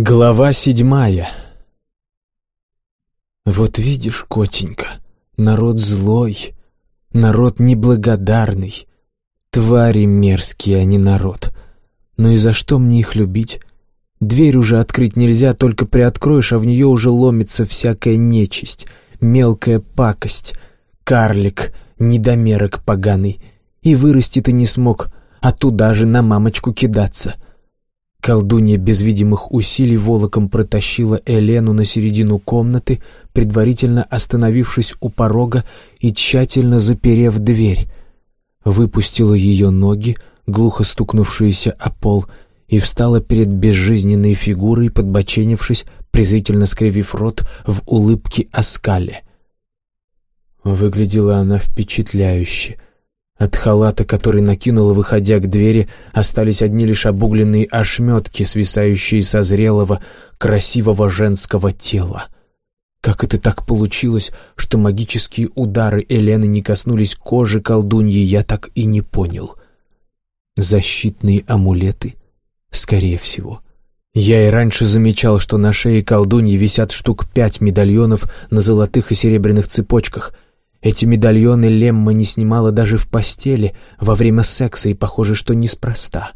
Глава седьмая Вот видишь, котенька, народ злой, народ неблагодарный, твари мерзкие, а не народ. Ну и за что мне их любить? Дверь уже открыть нельзя, только приоткроешь, а в нее уже ломится всякая нечисть, мелкая пакость, карлик, недомерок поганый. И вырасти ты не смог, а туда же на мамочку кидаться — Колдунья без видимых усилий волоком протащила Элену на середину комнаты, предварительно остановившись у порога и тщательно заперев дверь. Выпустила ее ноги, глухо стукнувшиеся о пол, и встала перед безжизненной фигурой, подбоченившись, презрительно скривив рот в улыбке оскале. Выглядела она впечатляюще — от халата, который накинула, выходя к двери, остались одни лишь обугленные ошметки, свисающие со зрелого, красивого женского тела. Как это так получилось, что магические удары Елены не коснулись кожи колдуньи, я так и не понял. Защитные амулеты? Скорее всего. Я и раньше замечал, что на шее колдуньи висят штук пять медальонов на золотых и серебряных цепочках — эти медальоны Лемма не снимала даже в постели во время секса, и похоже, что неспроста.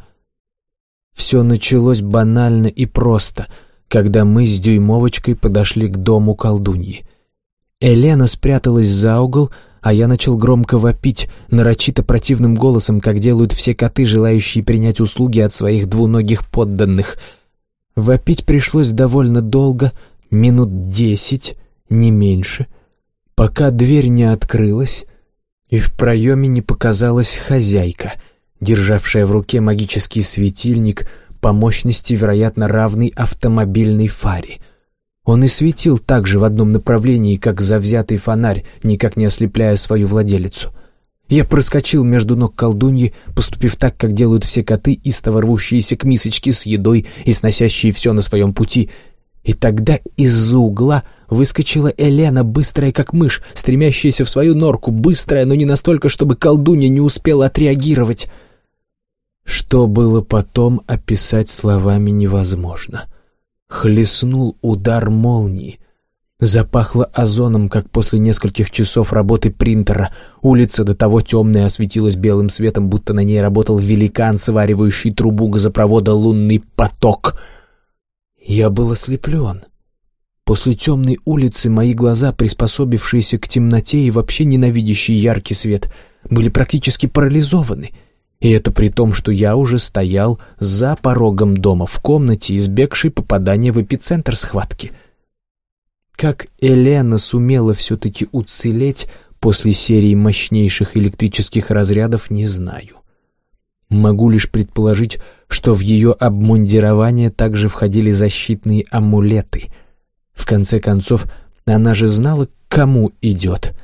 Все началось банально и просто, когда мы с Дюймовочкой подошли к дому колдуньи. Елена спряталась за угол, а я начал громко вопить, нарочито противным голосом, как делают все коты, желающие принять услуги от своих двуногих подданных. Вопить пришлось довольно долго, минут десять, не меньше — пока дверь не открылась, и в проеме не показалась хозяйка, державшая в руке магический светильник по мощности, вероятно, равный автомобильной фаре. Он и светил так же в одном направлении, как завзятый фонарь, никак не ослепляя свою владелицу. Я проскочил между ног колдуньи, поступив так, как делают все коты, истово рвущиеся к мисочке с едой и сносящие все на своем пути — и тогда из-за угла выскочила Елена, быстрая как мышь, стремящаяся в свою норку, быстрая, но не настолько, чтобы колдунья не успела отреагировать. Что было потом, описать словами невозможно. Хлестнул удар молнии. Запахло озоном, как после нескольких часов работы принтера. Улица до того темная осветилась белым светом, будто на ней работал великан, сваривающий трубу газопровода «Лунный поток». Я был ослеплен. После темной улицы мои глаза, приспособившиеся к темноте и вообще ненавидящие яркий свет, были практически парализованы. И это при том, что я уже стоял за порогом дома, в комнате, избегшей попадания в эпицентр схватки. Как Елена сумела все-таки уцелеть после серии мощнейших электрических разрядов, не знаю. Могу лишь предположить, что в ее обмундирование также входили защитные амулеты. В конце концов, она же знала, к кому идет.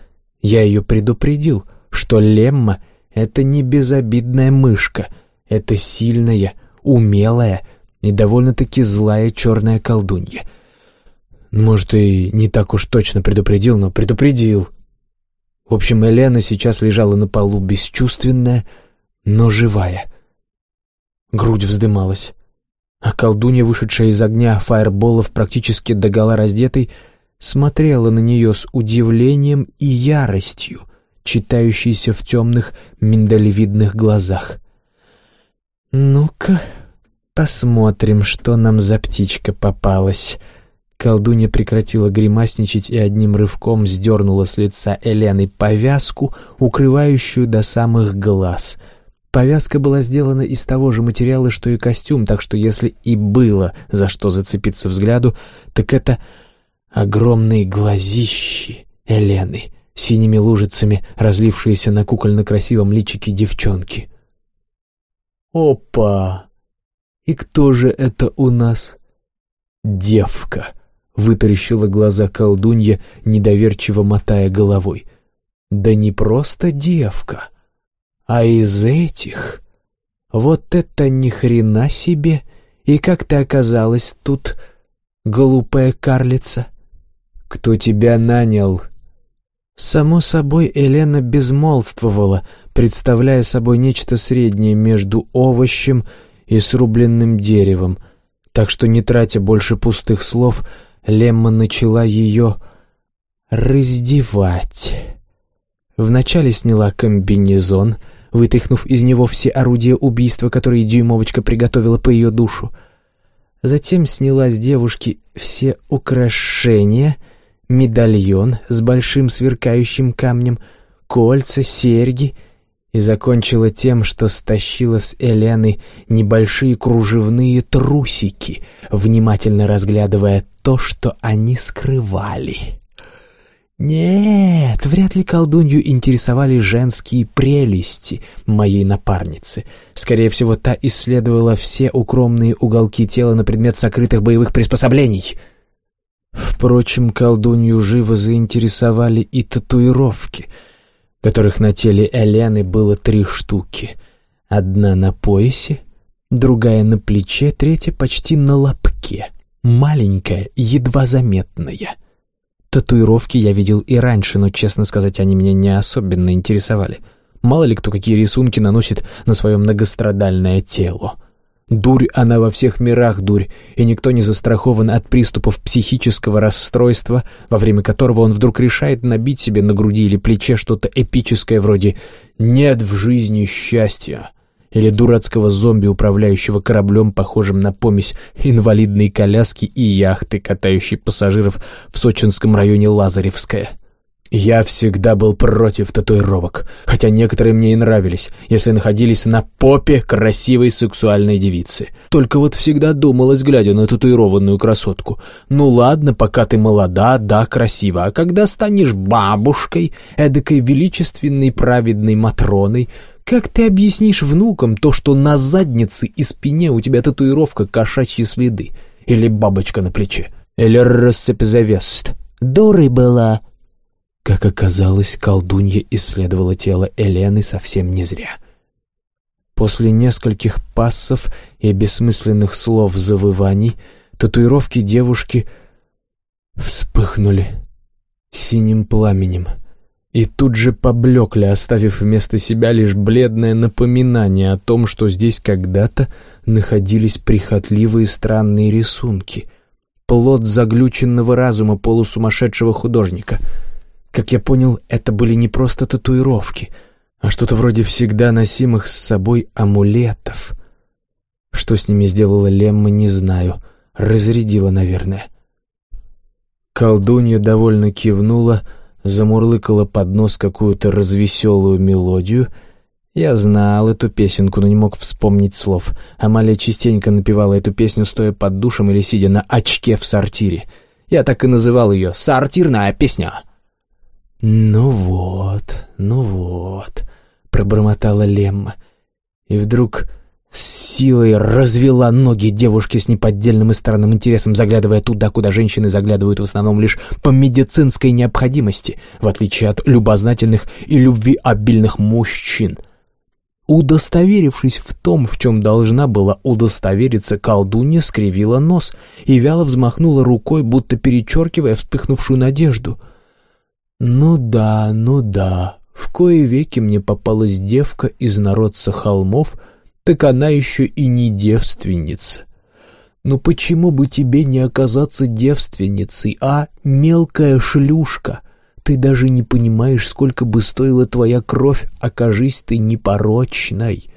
Я ее предупредил, что Лемма — это не безобидная мышка, это сильная, умелая и довольно-таки злая черная колдунья. Может, и не так уж точно предупредил, но предупредил. В общем, Елена сейчас лежала на полу бесчувственная, но живая. Грудь вздымалась. А колдунья, вышедшая из огня фаерболов, практически догола раздетой, смотрела на нее с удивлением и яростью, читающейся в темных миндалевидных глазах. «Ну-ка, посмотрим, что нам за птичка попалась». Колдунья прекратила гримасничать и одним рывком сдернула с лица Элены повязку, укрывающую до самых глаз — Повязка была сделана из того же материала, что и костюм, так что если и было за что зацепиться взгляду, так это огромные глазищи Элены, синими лужицами, разлившиеся на кукольно-красивом личике девчонки. «Опа! И кто же это у нас?» «Девка!» — вытаращила глаза колдунья, недоверчиво мотая головой. «Да не просто девка!» А из этих... Вот это ни хрена себе! И как ты оказалась тут, глупая карлица? Кто тебя нанял?» Само собой, Елена безмолвствовала, представляя собой нечто среднее между овощем и срубленным деревом. Так что, не тратя больше пустых слов, Лемма начала ее раздевать. Вначале сняла комбинезон, вытряхнув из него все орудия убийства, которые дюймовочка приготовила по ее душу. Затем сняла с девушки все украшения, медальон с большим сверкающим камнем, кольца, серьги и закончила тем, что стащила с Элены небольшие кружевные трусики, внимательно разглядывая то, что они скрывали. Нет, вряд ли колдунью интересовали женские прелести моей напарницы. Скорее всего, та исследовала все укромные уголки тела на предмет сокрытых боевых приспособлений. Впрочем, колдунью живо заинтересовали и татуировки, которых на теле Элены было три штуки. Одна на поясе, другая на плече, третья почти на лобке. Маленькая, едва заметная — Татуировки я видел и раньше, но, честно сказать, они меня не особенно интересовали. Мало ли кто какие рисунки наносит на свое многострадальное тело. Дурь она во всех мирах дурь, и никто не застрахован от приступов психического расстройства, во время которого он вдруг решает набить себе на груди или плече что-то эпическое вроде «нет в жизни счастья», или дурацкого зомби, управляющего кораблем, похожим на помесь инвалидной коляски и яхты, катающей пассажиров в сочинском районе Лазаревская. Я всегда был против татуировок, хотя некоторые мне и нравились, если находились на попе красивой сексуальной девицы. Только вот всегда думалось, глядя на татуированную красотку, ну ладно, пока ты молода, да, красива, а когда станешь бабушкой, эдакой величественной праведной Матроной, как ты объяснишь внукам то, что на заднице и спине у тебя татуировка кошачьи следы? Или бабочка на плече? Или рассыпзавест? Дурой была. Как оказалось, колдунья исследовала тело Элены совсем не зря. После нескольких пассов и бессмысленных слов завываний татуировки девушки вспыхнули синим пламенем — и тут же поблекли, оставив вместо себя лишь бледное напоминание о том, что здесь когда-то находились прихотливые странные рисунки, плод заглюченного разума полусумасшедшего художника. Как я понял, это были не просто татуировки, а что-то вроде всегда носимых с собой амулетов. Что с ними сделала Лемма, не знаю. Разрядила, наверное. Колдунья довольно кивнула — замурлыкала под нос какую-то развеселую мелодию. Я знал эту песенку, но не мог вспомнить слов. Амалия частенько напевала эту песню, стоя под душем или сидя на очке в сортире. Я так и называл ее «Сортирная песня». «Ну вот, ну вот», — пробормотала Лемма. И вдруг с силой развела ноги девушки с неподдельным и странным интересом, заглядывая туда, куда женщины заглядывают в основном лишь по медицинской необходимости, в отличие от любознательных и любвеобильных мужчин. Удостоверившись в том, в чем должна была удостовериться, колдунья скривила нос и вяло взмахнула рукой, будто перечеркивая вспыхнувшую надежду. «Ну да, ну да, в кое веки мне попалась девка из народца холмов», так она еще и не девственница. Но почему бы тебе не оказаться девственницей, а, мелкая шлюшка? Ты даже не понимаешь, сколько бы стоила твоя кровь, окажись ты непорочной.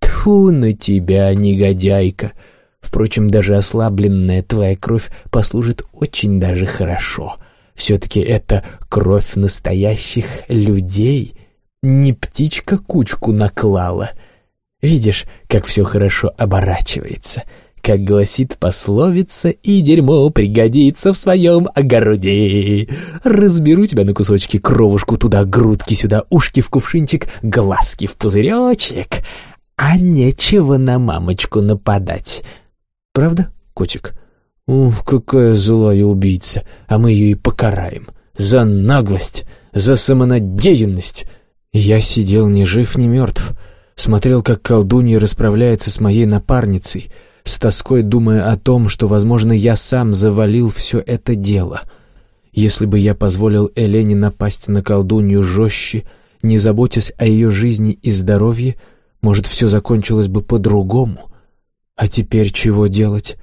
Тьфу на тебя, негодяйка! Впрочем, даже ослабленная твоя кровь послужит очень даже хорошо. Все-таки это кровь настоящих людей. Не птичка кучку наклала — Видишь, как все хорошо оборачивается. Как гласит пословица, и дерьмо пригодится в своем огороде. Разберу тебя на кусочки, кровушку туда, грудки сюда, ушки в кувшинчик, глазки в пузыречек. А нечего на мамочку нападать. Правда, котик? Ух, какая злая убийца, а мы ее и покараем. За наглость, за самонадеянность. Я сидел ни жив, ни мертв смотрел, как колдунья расправляется с моей напарницей, с тоской думая о том, что, возможно, я сам завалил все это дело. Если бы я позволил Элене напасть на колдунью жестче, не заботясь о ее жизни и здоровье, может, все закончилось бы по-другому. А теперь чего делать?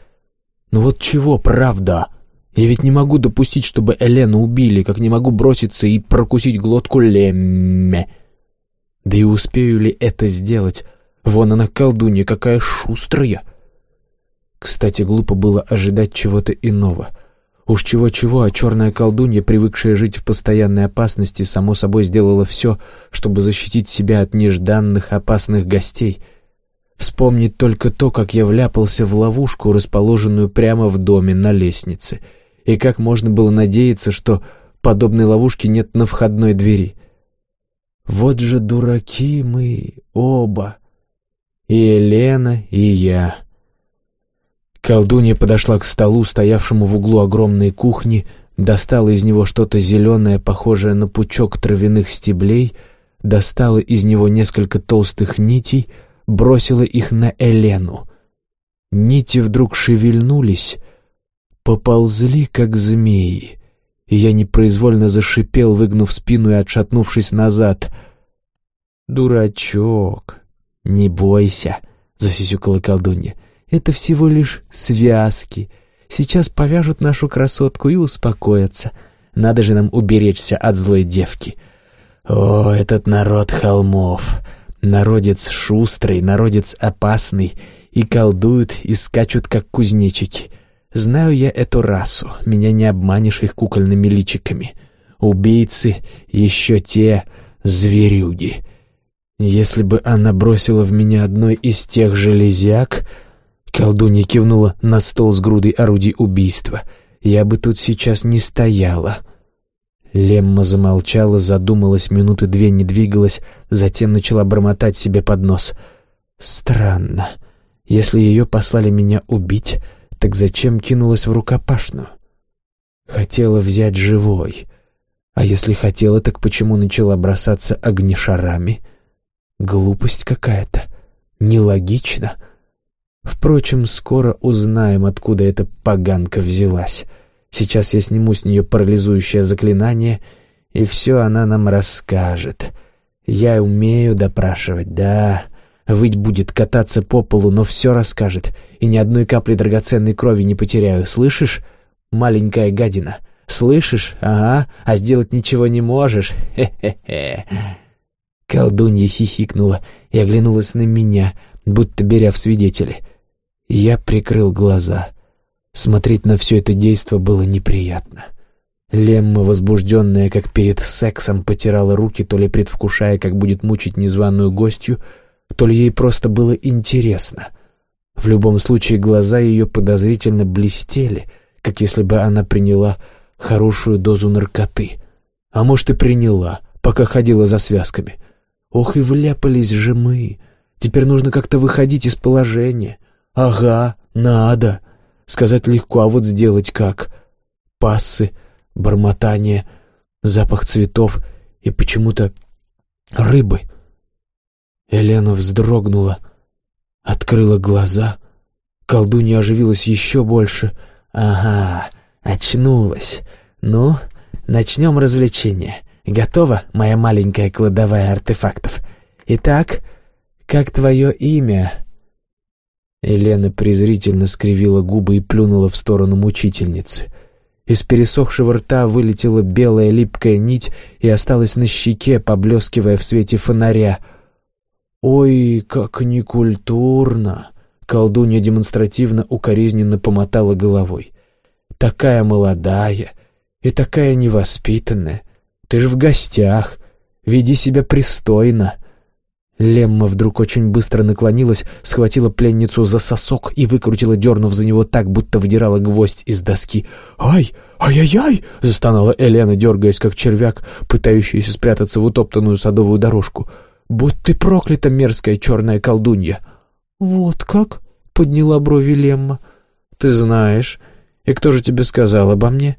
Ну вот чего, правда? Я ведь не могу допустить, чтобы Элену убили, как не могу броситься и прокусить глотку Лемме. Да и успею ли это сделать? Вон она, колдунья, какая шустрая. Кстати, глупо было ожидать чего-то иного. Уж чего-чего, а черная колдунья, привыкшая жить в постоянной опасности, само собой сделала все, чтобы защитить себя от нежданных опасных гостей. Вспомнить только то, как я вляпался в ловушку, расположенную прямо в доме на лестнице — и как можно было надеяться, что подобной ловушки нет на входной двери? Вот же дураки мы оба, и Елена, и я. Колдунья подошла к столу, стоявшему в углу огромной кухни, достала из него что-то зеленое, похожее на пучок травяных стеблей, достала из него несколько толстых нитей, бросила их на Елену. Нити вдруг шевельнулись, поползли, как змеи, и я непроизвольно зашипел, выгнув спину и отшатнувшись назад. «Дурачок, не бойся», — засисюкала колдунья, — «это всего лишь связки. Сейчас повяжут нашу красотку и успокоятся. Надо же нам уберечься от злой девки». «О, этот народ холмов! Народец шустрый, народец опасный, и колдуют, и скачут, как кузнечики». Знаю я эту расу, меня не обманешь их кукольными личиками. Убийцы еще те зверюги. Если бы она бросила в меня одной из тех железяк, колдунья кивнула на стол с грудой орудий убийства, я бы тут сейчас не стояла. Лемма замолчала, задумалась, минуты две не двигалась, затем начала бормотать себе под нос. «Странно. Если ее послали меня убить, так зачем кинулась в рукопашную? Хотела взять живой. А если хотела, так почему начала бросаться огнешарами? Глупость какая-то. Нелогично. Впрочем, скоро узнаем, откуда эта поганка взялась. Сейчас я сниму с нее парализующее заклинание, и все она нам расскажет. Я умею допрашивать, да, Выть будет, кататься по полу, но все расскажет. И ни одной капли драгоценной крови не потеряю. Слышишь, маленькая гадина? Слышишь? Ага. А сделать ничего не можешь? Хе-хе-хе. Колдунья хихикнула и оглянулась на меня, будто беря в свидетели. Я прикрыл глаза. Смотреть на все это действо было неприятно. Лемма, возбужденная, как перед сексом, потирала руки, то ли предвкушая, как будет мучить незваную гостью, то ли ей просто было интересно. В любом случае глаза ее подозрительно блестели, как если бы она приняла хорошую дозу наркоты. А может, и приняла, пока ходила за связками. Ох, и вляпались же мы. Теперь нужно как-то выходить из положения. Ага, надо. Сказать легко, а вот сделать как? Пассы, бормотание, запах цветов и почему-то рыбы — Елена вздрогнула, открыла глаза. Колдунья оживилась еще больше. «Ага, очнулась. Ну, начнем развлечение. Готова, моя маленькая кладовая артефактов? Итак, как твое имя?» Елена презрительно скривила губы и плюнула в сторону мучительницы. Из пересохшего рта вылетела белая липкая нить и осталась на щеке, поблескивая в свете фонаря — «Ой, как некультурно!» Колдунья демонстративно укоризненно помотала головой. «Такая молодая и такая невоспитанная. Ты же в гостях. Веди себя пристойно». Лемма вдруг очень быстро наклонилась, схватила пленницу за сосок и выкрутила, дернув за него так, будто выдирала гвоздь из доски. «Ай! Ай-яй-яй!» — застонала Елена, дергаясь, как червяк, пытающийся спрятаться в утоптанную садовую дорожку. «Будь ты проклята, мерзкая черная колдунья!» «Вот как?» — подняла брови Лемма. «Ты знаешь. И кто же тебе сказал обо мне?»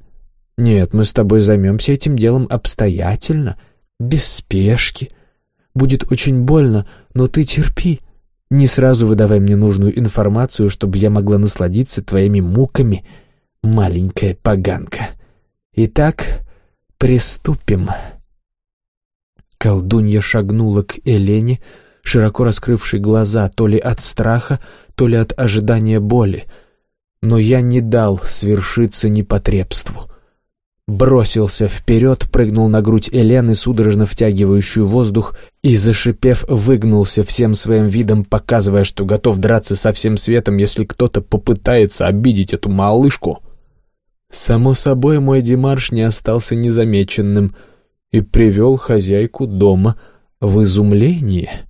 «Нет, мы с тобой займемся этим делом обстоятельно, без спешки. Будет очень больно, но ты терпи. Не сразу выдавай мне нужную информацию, чтобы я могла насладиться твоими муками, маленькая поганка. Итак, приступим». Колдунья шагнула к Элене, широко раскрывшей глаза то ли от страха, то ли от ожидания боли. но я не дал свершиться непотребству. Бросился вперед, прыгнул на грудь Элены, судорожно втягивающую воздух, и, зашипев, выгнулся всем своим видом, показывая, что готов драться со всем светом, если кто-то попытается обидеть эту малышку. Само собой, мой демарш не остался незамеченным и привел хозяйку дома в изумление.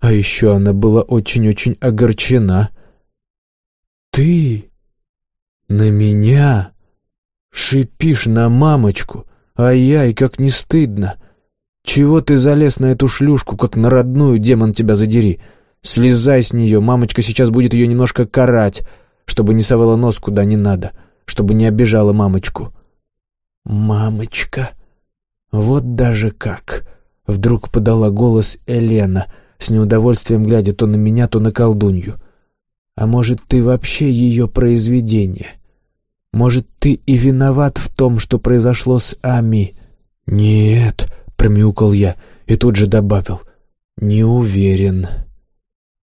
А еще она была очень-очень огорчена. «Ты на меня шипишь на мамочку? Ай-яй, как не стыдно! Чего ты залез на эту шлюшку, как на родную, демон тебя задери? Слезай с нее, мамочка сейчас будет ее немножко карать, чтобы не совала нос куда не надо, чтобы не обижала мамочку». «Мамочка, вот даже как!» — вдруг подала голос Елена — с неудовольствием глядя то на меня, то на колдунью. «А может, ты вообще ее произведение? Может, ты и виноват в том, что произошло с Ами?» «Нет», — промяукал я и тут же добавил, «не уверен».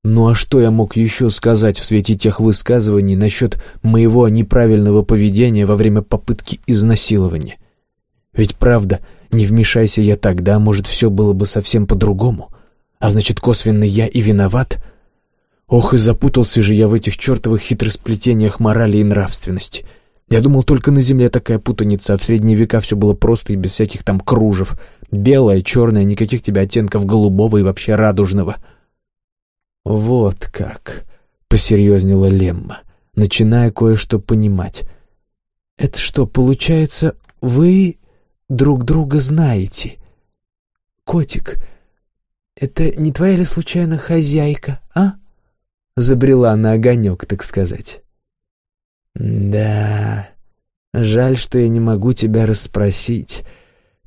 Ну а что я мог еще сказать в свете тех высказываний насчет моего неправильного поведения во время попытки изнасилования? Ведь правда, не вмешайся я тогда, может, все было бы совсем по-другому. А значит, косвенно я и виноват? Ох, и запутался же я в этих чертовых хитросплетениях морали и нравственности. Я думал, только на земле такая путаница, а в средние века все было просто и без всяких там кружев. Белое, черное, никаких тебе оттенков голубого и вообще радужного. «Вот как», — посерьезнела Лемма, начиная кое-что понимать. «Это что, получается, вы друг друга знаете?» «Котик, это не твоя ли случайно хозяйка, а?» Забрела на огонек, так сказать. «Да, жаль, что я не могу тебя расспросить.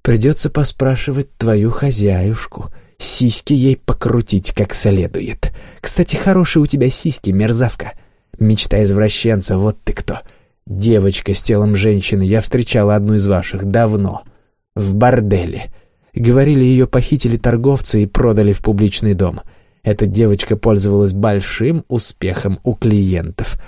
Придется поспрашивать твою хозяюшку, сиськи ей покрутить как следует. Кстати, хорошие у тебя сиськи, мерзавка. Мечта извращенца, вот ты кто. Девочка с телом женщины, я встречала одну из ваших давно, в борделе». Говорили, ее похитили торговцы и продали в публичный дом. Эта девочка пользовалась большим успехом у клиентов.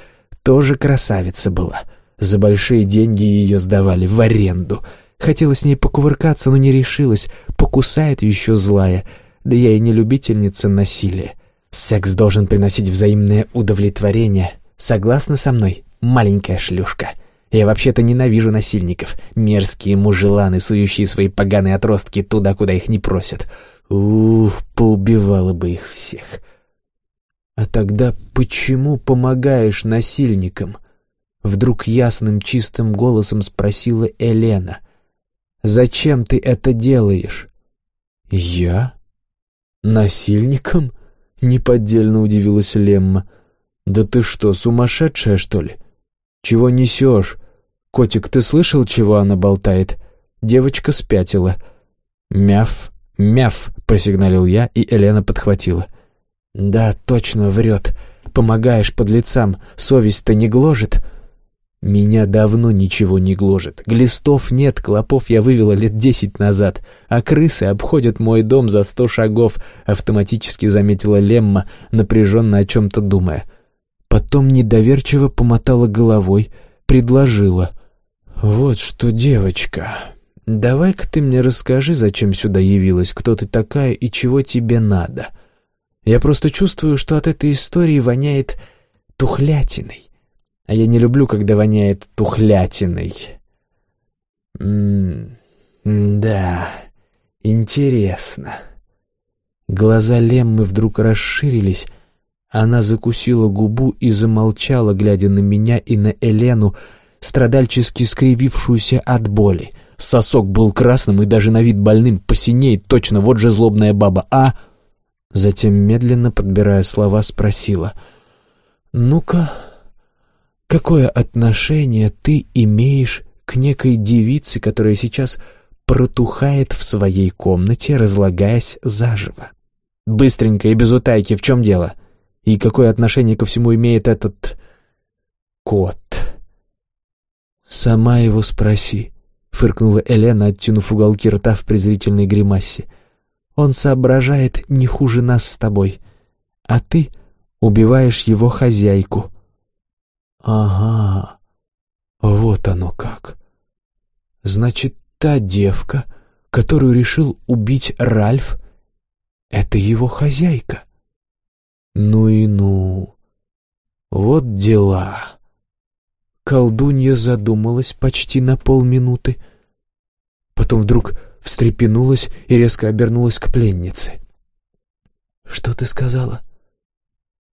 Тоже красавица была. За большие деньги ее сдавали в аренду. Хотела с ней покувыркаться, но не решилась. Покусает еще злая. Да я и не любительница насилия. Секс должен приносить взаимное удовлетворение. Согласна со мной, маленькая шлюшка?» Я вообще-то ненавижу насильников, мерзкие мужеланы, сующие свои поганые отростки туда, куда их не просят. Ух, поубивала бы их всех. А тогда почему помогаешь насильникам? Вдруг ясным чистым голосом спросила Елена. Зачем ты это делаешь? Я? Насильником? Неподдельно удивилась Лемма. Да ты что, сумасшедшая, что ли? «Чего несешь? Котик, ты слышал, чего она болтает?» Девочка спятила. «Мяв, мяв!» — просигналил я, и Елена подхватила. «Да, точно, врет. Помогаешь подлецам. Совесть-то не гложет?» «Меня давно ничего не гложет. Глистов нет, клопов я вывела лет десять назад, а крысы обходят мой дом за сто шагов», — автоматически заметила Лемма, напряженно о чем-то думая. Потом недоверчиво помотала головой, предложила. «Вот что, девочка, давай-ка ты мне расскажи, зачем сюда явилась, кто ты такая и чего тебе надо. Я просто чувствую, что от этой истории воняет тухлятиной, а я не люблю, когда воняет тухлятиной». «М-да, интересно». Глаза Леммы вдруг расширились, она закусила губу и замолчала, глядя на меня и на Елену, страдальчески скривившуюся от боли. Сосок был красным и даже на вид больным, посинеет точно, вот же злобная баба, а... Затем, медленно подбирая слова, спросила. «Ну-ка, какое отношение ты имеешь к некой девице, которая сейчас протухает в своей комнате, разлагаясь заживо? Быстренько и без утайки, в чем дело?» И какое отношение ко всему имеет этот... кот? «Сама его спроси», — фыркнула Елена, оттянув уголки рта в презрительной гримасе. «Он соображает не хуже нас с тобой, а ты убиваешь его хозяйку». Ага, вот оно как. Значит, та девка, которую решил убить Ральф, это его хозяйка. Ну и ну. Вот дела. Колдунья задумалась почти на полминуты. Потом вдруг встрепенулась и резко обернулась к пленнице. «Что ты сказала?»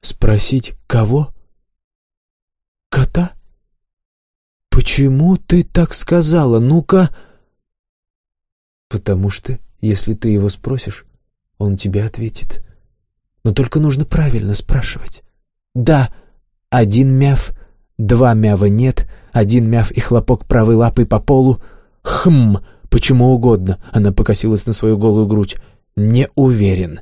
«Спросить кого?» «Кота?» «Почему ты так сказала? Ну-ка...» «Потому что, если ты его спросишь, он тебе ответит. Но только нужно правильно спрашивать. Да, один мяв, два мява нет, один мяв и хлопок правой лапой по полу. Хм, почему угодно, она покосилась на свою голую грудь. Не уверен.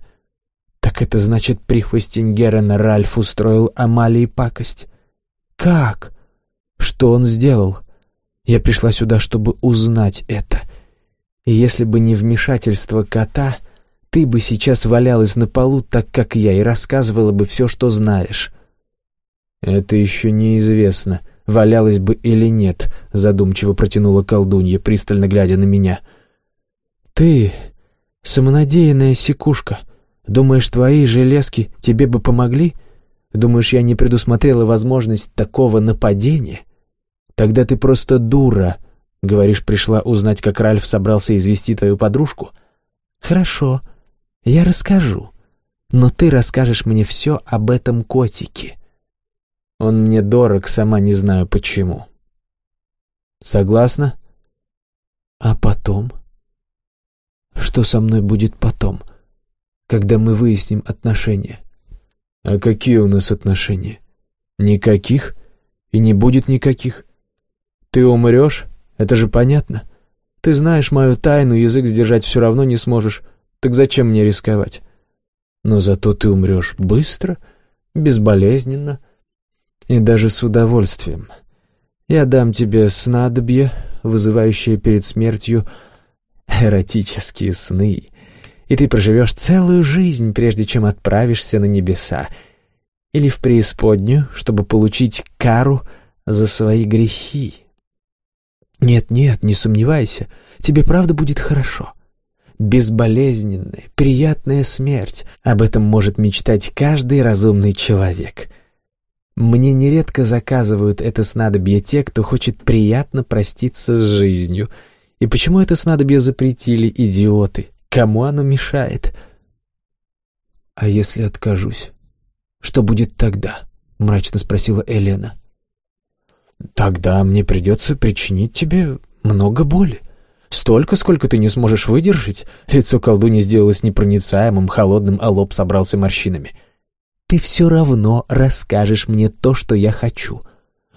Так это значит, прихвостень Герена Ральф устроил Амалии пакость. Как? Что он сделал? Я пришла сюда, чтобы узнать это. И если бы не вмешательство кота, ты бы сейчас валялась на полу, так как я, и рассказывала бы все, что знаешь». «Это еще неизвестно, валялась бы или нет», — задумчиво протянула колдунья, пристально глядя на меня. «Ты самонадеянная секушка. Думаешь, твои железки тебе бы помогли? Думаешь, я не предусмотрела возможность такого нападения? Тогда ты просто дура. Говоришь, пришла узнать, как Ральф собрался извести твою подружку? Хорошо, я расскажу. Но ты расскажешь мне все об этом котике. Он мне дорог, сама не знаю почему. Согласна? А потом? Что со мной будет потом, когда мы выясним отношения? А какие у нас отношения? Никаких и не будет никаких. Ты умрешь, это же понятно. Ты знаешь мою тайну, язык сдержать все равно не сможешь. Так зачем мне рисковать? Но зато ты умрешь быстро, безболезненно и даже с удовольствием. Я дам тебе снадобье, вызывающее перед смертью эротические сны, и ты проживешь целую жизнь, прежде чем отправишься на небеса или в преисподнюю, чтобы получить кару за свои грехи. Нет-нет, не сомневайся, тебе правда будет хорошо безболезненная, приятная смерть. Об этом может мечтать каждый разумный человек. Мне нередко заказывают это снадобье те, кто хочет приятно проститься с жизнью. И почему это снадобье запретили, идиоты? Кому оно мешает? А если откажусь? Что будет тогда? Мрачно спросила Елена. Тогда мне придется причинить тебе много боли. Столько, сколько ты не сможешь выдержать?» Лицо колдуни сделалось непроницаемым, холодным, а лоб собрался морщинами. «Ты все равно расскажешь мне то, что я хочу.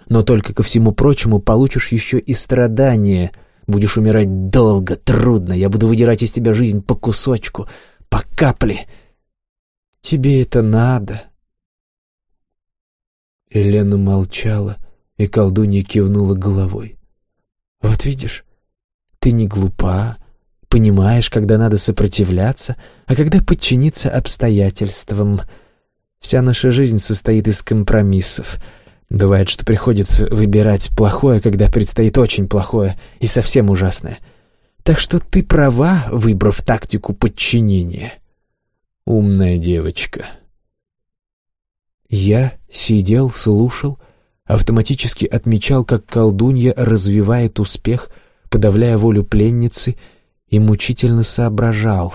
Но только ко всему прочему получишь еще и страдания. Будешь умирать долго, трудно. Я буду выдирать из тебя жизнь по кусочку, по капле. Тебе это надо?» Елена молчала, и колдунья кивнула головой. «Вот видишь, ты не глупа, понимаешь, когда надо сопротивляться, а когда подчиниться обстоятельствам. Вся наша жизнь состоит из компромиссов. Бывает, что приходится выбирать плохое, когда предстоит очень плохое и совсем ужасное. Так что ты права, выбрав тактику подчинения. Умная девочка. Я сидел, слушал, автоматически отмечал, как колдунья развивает успех — подавляя волю пленницы, и мучительно соображал,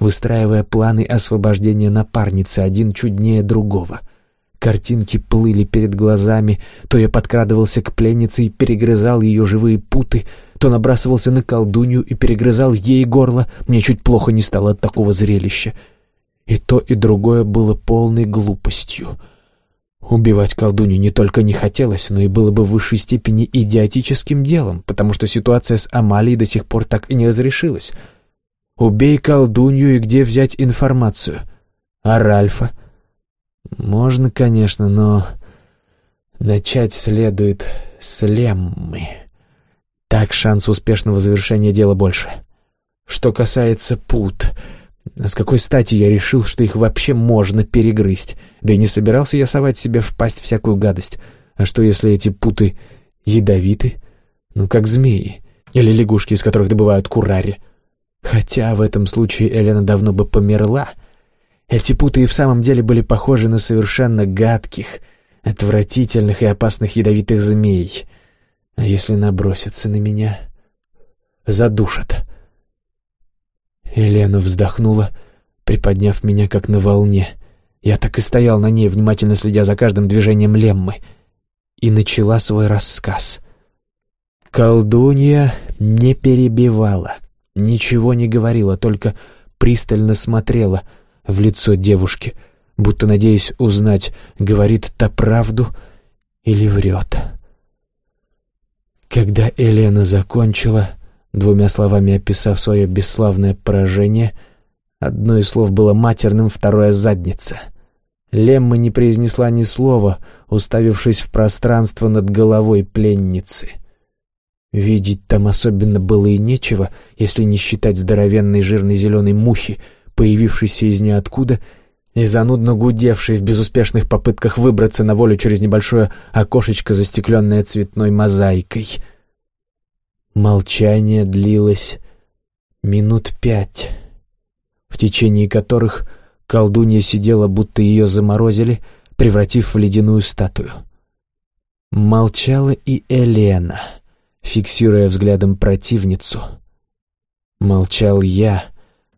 выстраивая планы освобождения напарницы, один чуднее другого. Картинки плыли перед глазами, то я подкрадывался к пленнице и перегрызал ее живые путы, то набрасывался на колдунью и перегрызал ей горло, мне чуть плохо не стало от такого зрелища. И то, и другое было полной глупостью — Убивать колдунью не только не хотелось, но и было бы в высшей степени идиотическим делом, потому что ситуация с Амалией до сих пор так и не разрешилась. Убей колдунью и где взять информацию? А Ральфа? Можно, конечно, но начать следует с Леммы. Так шанс успешного завершения дела больше. Что касается пут, с какой стати я решил, что их вообще можно перегрызть? Да и не собирался я совать себе в пасть всякую гадость. А что, если эти путы ядовиты? Ну, как змеи. Или лягушки, из которых добывают курари. Хотя в этом случае Элена давно бы померла. Эти путы и в самом деле были похожи на совершенно гадких, отвратительных и опасных ядовитых змей. А если набросятся на меня, задушат. Елена вздохнула, приподняв меня как на волне. Я так и стоял на ней, внимательно следя за каждым движением Леммы, и начала свой рассказ. Колдунья не перебивала, ничего не говорила, только пристально смотрела в лицо девушки, будто надеясь узнать, говорит та правду или врет. Когда Елена закончила, двумя словами описав свое бесславное поражение, одно из слов было матерным, второе — задница. Лемма не произнесла ни слова, уставившись в пространство над головой пленницы. Видеть там особенно было и нечего, если не считать здоровенной жирной зеленой мухи, появившейся из ниоткуда и занудно гудевшей в безуспешных попытках выбраться на волю через небольшое окошечко, застекленное цветной мозаикой. Молчание длилось минут пять, в течение которых колдунья сидела, будто ее заморозили, превратив в ледяную статую. Молчала и Елена, фиксируя взглядом противницу. Молчал я,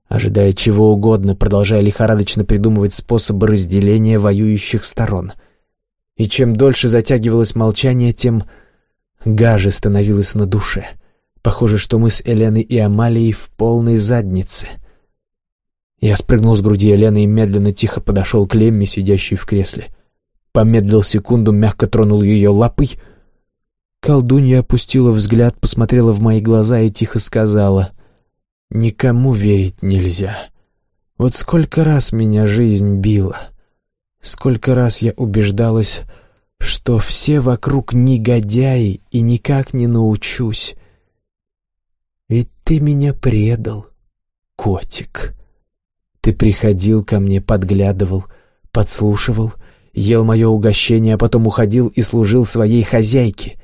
ожидая чего угодно, продолжая лихорадочно придумывать способы разделения воюющих сторон. И чем дольше затягивалось молчание, тем гаже становилось на душе. Похоже, что мы с Эленой и Амалией в полной заднице. Я спрыгнул с груди Елены и медленно тихо подошел к Лемме, сидящей в кресле. Помедлил секунду, мягко тронул ее лапой. Колдунья опустила взгляд, посмотрела в мои глаза и тихо сказала — Никому верить нельзя. Вот сколько раз меня жизнь била. Сколько раз я убеждалась, что все вокруг негодяи и никак не научусь. Ведь ты меня предал, котик. Ты приходил ко мне, подглядывал, подслушивал, ел мое угощение, а потом уходил и служил своей хозяйке.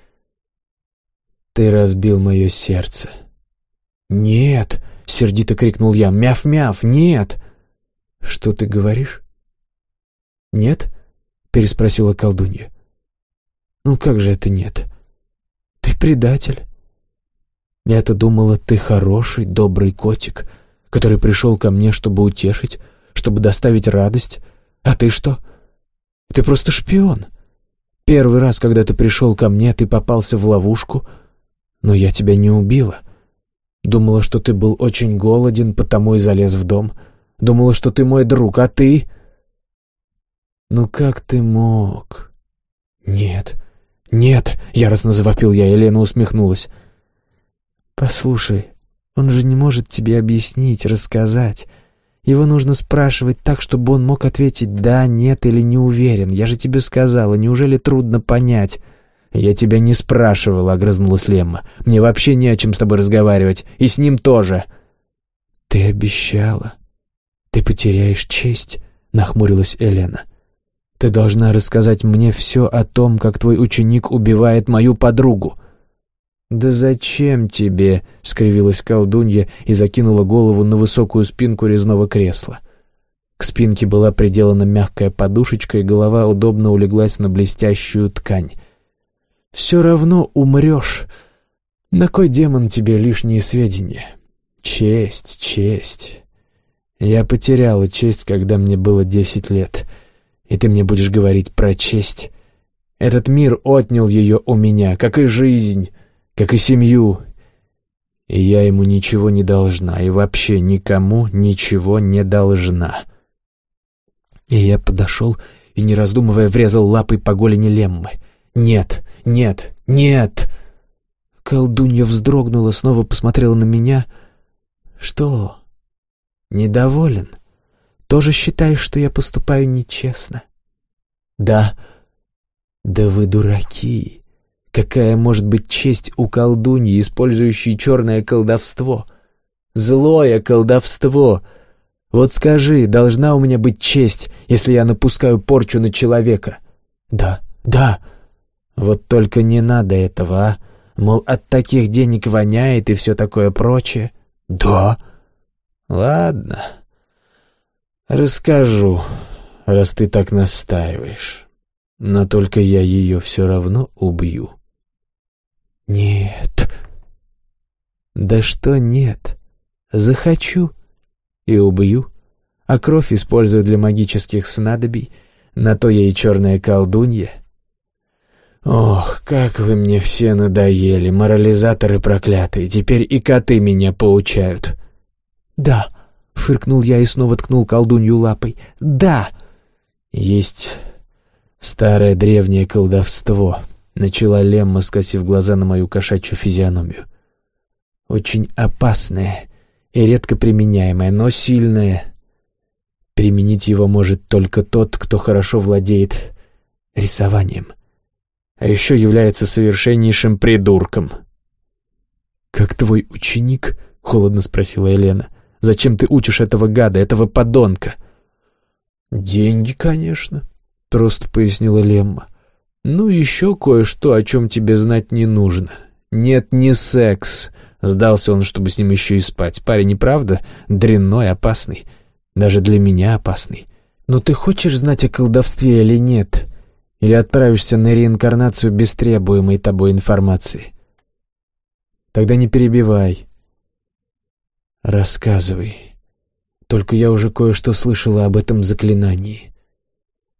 Ты разбил мое сердце. Нет, — сердито крикнул я. «Мяв-мяв! Нет!» «Что ты говоришь?» «Нет?» — переспросила колдунья. «Ну как же это нет? Ты предатель. Я-то думала, ты хороший, добрый котик, который пришел ко мне, чтобы утешить, чтобы доставить радость. А ты что? Ты просто шпион. Первый раз, когда ты пришел ко мне, ты попался в ловушку, но я тебя не убила. Думала, что ты был очень голоден, потому и залез в дом. Думала, что ты мой друг, а ты...» «Ну как ты мог?» «Нет, нет!» — яростно завопил я, Елена усмехнулась. «Послушай, он же не может тебе объяснить, рассказать. Его нужно спрашивать так, чтобы он мог ответить «да», «нет» или «не уверен». Я же тебе сказала, неужели трудно понять?» «Я тебя не спрашивал», — огрызнулась Лемма. «Мне вообще не о чем с тобой разговаривать, и с ним тоже». «Ты обещала. Ты потеряешь честь», — нахмурилась Елена. «Ты должна рассказать мне все о том, как твой ученик убивает мою подругу». «Да зачем тебе?» — скривилась колдунья и закинула голову на высокую спинку резного кресла. К спинке была приделана мягкая подушечка, и голова удобно улеглась на блестящую ткань все равно умрешь. На кой демон тебе лишние сведения? Честь, честь. Я потеряла честь, когда мне было десять лет. И ты мне будешь говорить про честь. Этот мир отнял ее у меня, как и жизнь, как и семью. И я ему ничего не должна, и вообще никому ничего не должна. И я подошел и, не раздумывая, врезал лапой по голени Леммы. «Нет, нет, нет!» Колдунья вздрогнула, снова посмотрела на меня. «Что? Недоволен? Тоже считаешь, что я поступаю нечестно?» «Да». «Да вы дураки! Какая может быть честь у колдуньи, использующей черное колдовство? Злое колдовство!» Вот скажи, должна у меня быть честь, если я напускаю порчу на человека? Да, да, Вот только не надо этого, а? Мол, от таких денег воняет и все такое прочее. Да. Ладно. Расскажу, раз ты так настаиваешь. Но только я ее все равно убью. Нет. Да что нет? Захочу и убью. А кровь использую для магических снадобий. На то я и черная колдунья. Ох, как вы мне все надоели, морализаторы проклятые. Теперь и коты меня поучают. Да, фыркнул я и снова ткнул колдунью лапой. Да. Есть старое древнее колдовство, начала Лемма, скосив глаза на мою кошачью физиономию. Очень опасное и редко применяемое, но сильное. Применить его может только тот, кто хорошо владеет рисованием а еще является совершеннейшим придурком. «Как твой ученик?» — холодно спросила Елена. «Зачем ты учишь этого гада, этого подонка?» «Деньги, конечно», — просто пояснила Лемма. «Ну, еще кое-что, о чем тебе знать не нужно. Нет, не секс». Сдался он, чтобы с ним еще и спать. Парень, не правда? Дрянной, опасный. Даже для меня опасный. «Но ты хочешь знать о колдовстве или нет?» Или отправишься на реинкарнацию без требуемой тобой информации? Тогда не перебивай. Рассказывай. Только я уже кое-что слышала об этом заклинании.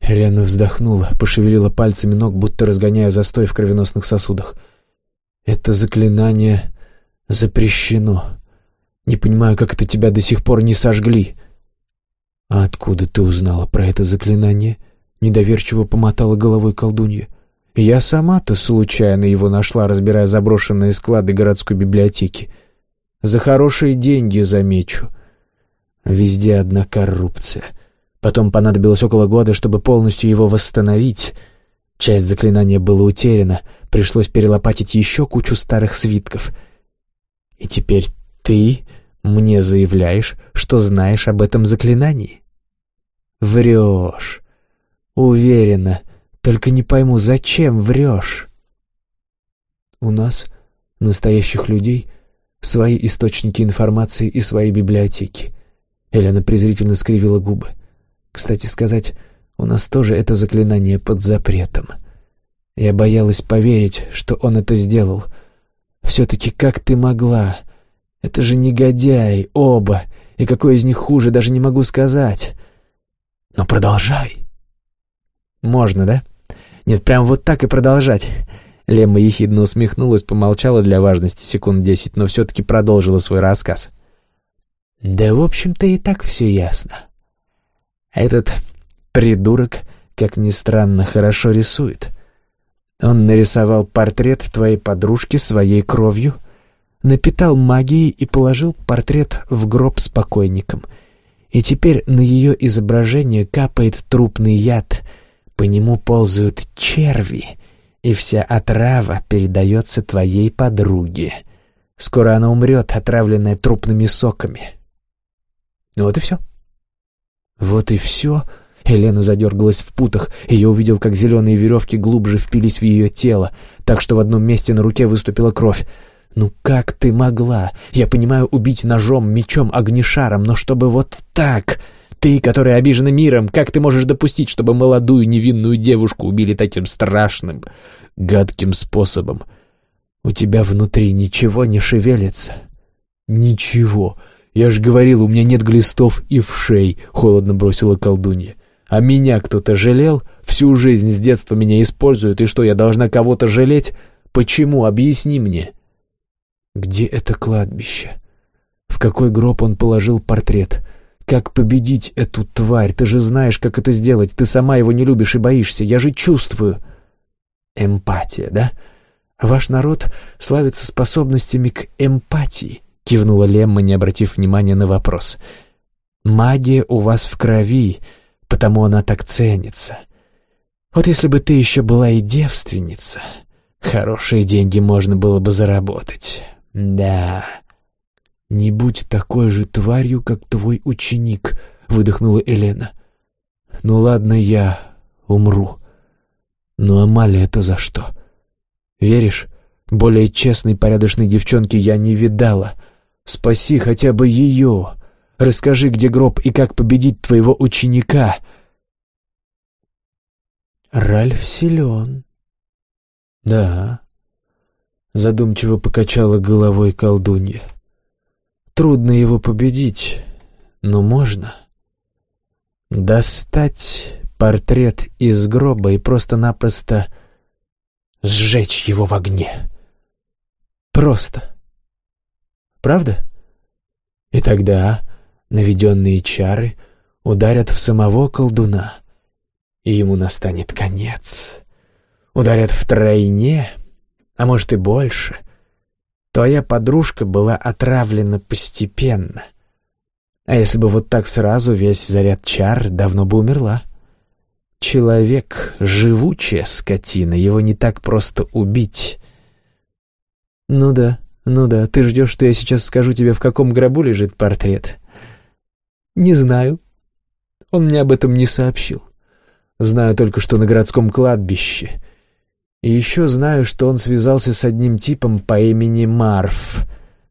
Елена вздохнула, пошевелила пальцами ног, будто разгоняя застой в кровеносных сосудах. Это заклинание запрещено. Не понимаю, как это тебя до сих пор не сожгли. А откуда ты узнала про это заклинание? —— недоверчиво помотала головой колдунья. «Я сама-то случайно его нашла, разбирая заброшенные склады городской библиотеки. За хорошие деньги, замечу. Везде одна коррупция. Потом понадобилось около года, чтобы полностью его восстановить. Часть заклинания была утеряна, пришлось перелопатить еще кучу старых свитков. И теперь ты мне заявляешь, что знаешь об этом заклинании?» «Врешь». Уверена. Только не пойму, зачем врешь? У нас, настоящих людей, свои источники информации и свои библиотеки. Элена презрительно скривила губы. Кстати сказать, у нас тоже это заклинание под запретом. Я боялась поверить, что он это сделал. Все-таки как ты могла? Это же негодяи, оба, и какой из них хуже, даже не могу сказать. Но продолжай. «Можно, да? Нет, прям вот так и продолжать». Лемма ехидно усмехнулась, помолчала для важности секунд десять, но все-таки продолжила свой рассказ. «Да, в общем-то, и так все ясно. Этот придурок, как ни странно, хорошо рисует. Он нарисовал портрет твоей подружки своей кровью, напитал магией и положил портрет в гроб с покойником. И теперь на ее изображение капает трупный яд — по нему ползают черви, и вся отрава передается твоей подруге. Скоро она умрет, отравленная трупными соками. Вот и все. Вот и все. Елена задергалась в путах, и я увидел, как зеленые веревки глубже впились в ее тело, так что в одном месте на руке выступила кровь. «Ну как ты могла? Я понимаю, убить ножом, мечом, огнешаром, но чтобы вот так...» Ты, которая обижена миром, как ты можешь допустить, чтобы молодую невинную девушку убили таким страшным, гадким способом? У тебя внутри ничего не шевелится? Ничего. Я же говорил, у меня нет глистов и вшей, холодно бросила колдунья. А меня кто-то жалел? Всю жизнь с детства меня используют, и что, я должна кого-то жалеть? Почему? Объясни мне. Где это кладбище? В какой гроб он положил портрет? — как победить эту тварь? Ты же знаешь, как это сделать. Ты сама его не любишь и боишься. Я же чувствую. Эмпатия, да? Ваш народ славится способностями к эмпатии, кивнула Лемма, не обратив внимания на вопрос. Магия у вас в крови, потому она так ценится. Вот если бы ты еще была и девственница, хорошие деньги можно было бы заработать. Да, «Не будь такой же тварью, как твой ученик», — выдохнула Елена. «Ну ладно, я умру. Но Амалия это за что? Веришь? Более честной, порядочной девчонки я не видала. Спаси хотя бы ее. Расскажи, где гроб и как победить твоего ученика. Ральф силен. Да. Задумчиво покачала головой колдунья. Трудно его победить, но можно. Достать портрет из гроба и просто-напросто сжечь его в огне. Просто. Правда? И тогда наведенные чары ударят в самого колдуна, и ему настанет конец. Ударят втройне, а может и больше. Твоя подружка была отравлена постепенно. А если бы вот так сразу весь заряд чар давно бы умерла. Человек — живучая скотина, его не так просто убить. Ну да, ну да, ты ждешь, что я сейчас скажу тебе, в каком гробу лежит портрет? Не знаю. Он мне об этом не сообщил. Знаю только, что на городском кладбище. И еще знаю, что он связался с одним типом по имени Марф.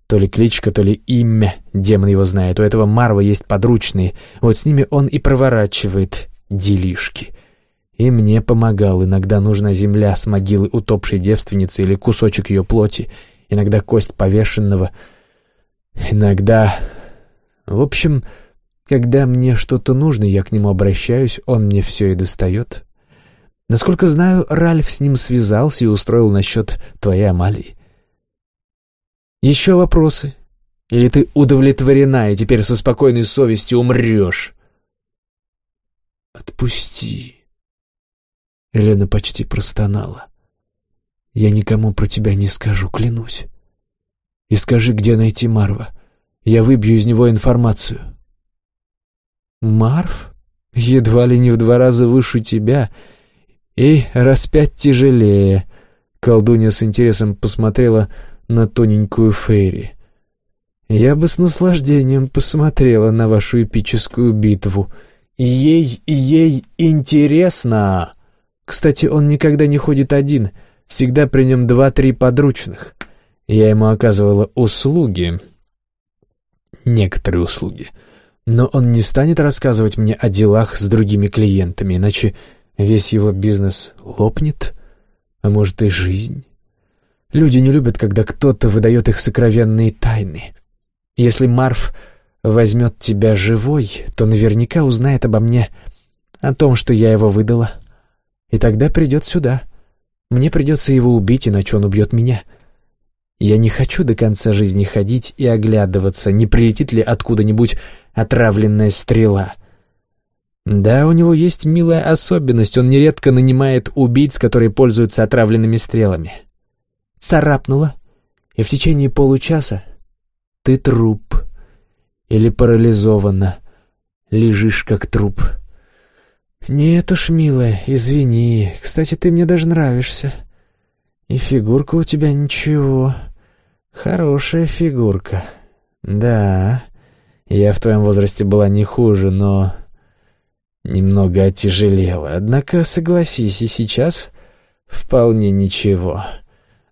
То ли кличка, то ли имя, демон его знает. У этого Марва есть подручные. Вот с ними он и проворачивает делишки. И мне помогал. Иногда нужна земля с могилы утопшей девственницы или кусочек ее плоти, иногда кость повешенного, иногда... В общем, когда мне что-то нужно, я к нему обращаюсь, он мне все и достает. Насколько знаю, Ральф с ним связался и устроил насчет твоей Амалии. Еще вопросы? Или ты удовлетворена и теперь со спокойной совестью умрешь? Отпусти. Елена почти простонала. «Я никому про тебя не скажу, клянусь. И скажи, где найти Марва. Я выбью из него информацию». «Марв? Едва ли не в два раза выше тебя и раз пять тяжелее». Колдунья с интересом посмотрела на тоненькую Фейри. «Я бы с наслаждением посмотрела на вашу эпическую битву. Ей, ей интересно!» Кстати, он никогда не ходит один, всегда при нем два-три подручных. Я ему оказывала услуги, некоторые услуги, но он не станет рассказывать мне о делах с другими клиентами, иначе весь его бизнес лопнет, а может и жизнь. Люди не любят, когда кто-то выдает их сокровенные тайны. Если Марф возьмет тебя живой, то наверняка узнает обо мне, о том, что я его выдала. И тогда придет сюда. Мне придется его убить, иначе он убьет меня. Я не хочу до конца жизни ходить и оглядываться, не прилетит ли откуда-нибудь отравленная стрела. Да, у него есть милая особенность, он нередко нанимает убийц, которые пользуются отравленными стрелами. Царапнула, и в течение получаса ты труп или парализована, лежишь как труп. «Нет уж, милая, извини. Кстати, ты мне даже нравишься. И фигурка у тебя ничего. Хорошая фигурка. Да, я в твоем возрасте была не хуже, но немного отяжелела. Однако, согласись, и сейчас вполне ничего.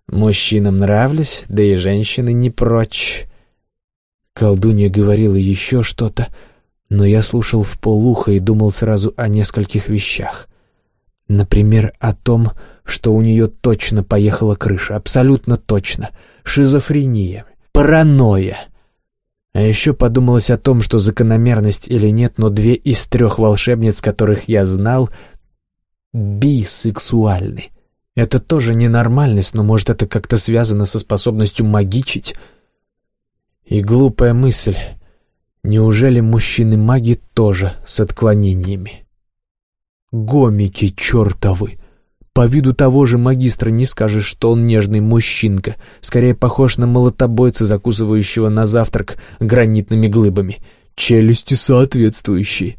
Мужчинам нравлюсь, да и женщины не прочь». Колдунья говорила еще что-то, — но я слушал в полухо и думал сразу о нескольких вещах. Например, о том, что у нее точно поехала крыша, абсолютно точно. Шизофрения, паранойя. А еще подумалось о том, что закономерность или нет, но две из трех волшебниц, которых я знал, бисексуальны. Это тоже ненормальность, но может это как-то связано со способностью магичить? И глупая мысль — Неужели мужчины-маги тоже с отклонениями? Гомики чертовы! По виду того же магистра не скажешь, что он нежный мужчинка, скорее похож на молотобойца, закусывающего на завтрак гранитными глыбами. Челюсти соответствующие.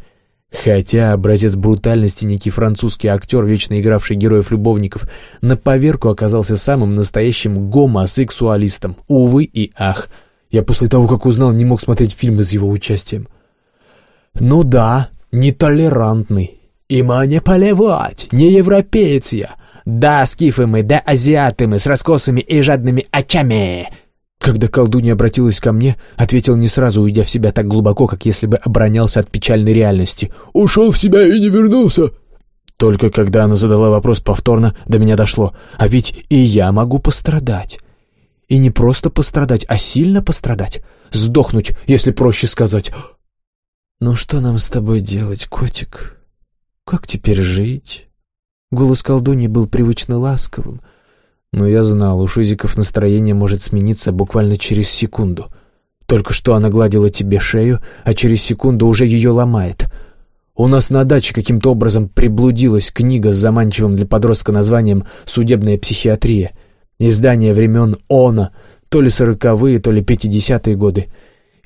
Хотя образец брутальности некий французский актер, вечно игравший героев-любовников, на поверку оказался самым настоящим гомосексуалистом. Увы и ах — я после того, как узнал, не мог смотреть фильмы с его участием. Ну да, нетолерантный. «Има не полевать, не европеец я! Да, скифы мы, да азиаты мы, с раскосами и жадными очами!» Когда колдунья обратилась ко мне, ответил не сразу, уйдя в себя так глубоко, как если бы оборонялся от печальной реальности. «Ушел в себя и не вернулся!» Только когда она задала вопрос повторно, до меня дошло. А ведь и я могу пострадать. И не просто пострадать, а сильно пострадать. Сдохнуть, если проще сказать. «Ну что нам с тобой делать, котик? Как теперь жить?» Голос колдуньи был привычно ласковым, но я знал, у Шизиков настроение может смениться буквально через секунду. Только что она гладила тебе шею, а через секунду уже ее ломает. У нас на даче каким-то образом приблудилась книга с заманчивым для подростка названием «Судебная психиатрия». Издание времен ОНА, то ли сороковые, то ли пятидесятые годы.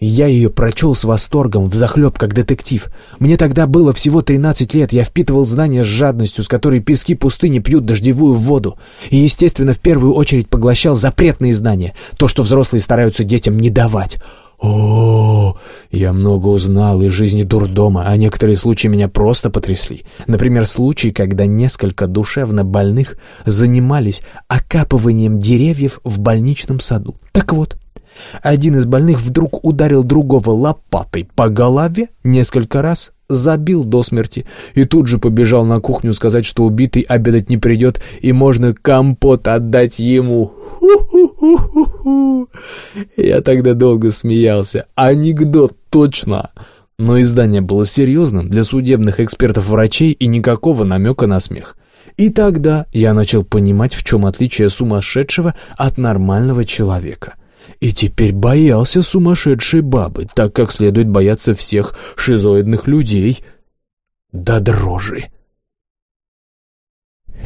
Я ее прочел с восторгом, взахлеб, как детектив. Мне тогда было всего 13 лет, я впитывал знания с жадностью, с которой пески пустыни пьют дождевую воду. И, естественно, в первую очередь поглощал запретные знания, то, что взрослые стараются детям не давать. О, я много узнал из жизни дурдома, а некоторые случаи меня просто потрясли. Например, случай, когда несколько душевно больных занимались окапыванием деревьев в больничном саду. Так вот, один из больных вдруг ударил другого лопатой по голове несколько раз, забил до смерти и тут же побежал на кухню сказать, что убитый обедать не придет и можно компот отдать ему. Я тогда долго смеялся. Анекдот точно. Но издание было серьезным для судебных экспертов-врачей и никакого намека на смех. И тогда я начал понимать, в чем отличие сумасшедшего от нормального человека и теперь боялся сумасшедшей бабы, так как следует бояться всех шизоидных людей. До дрожи.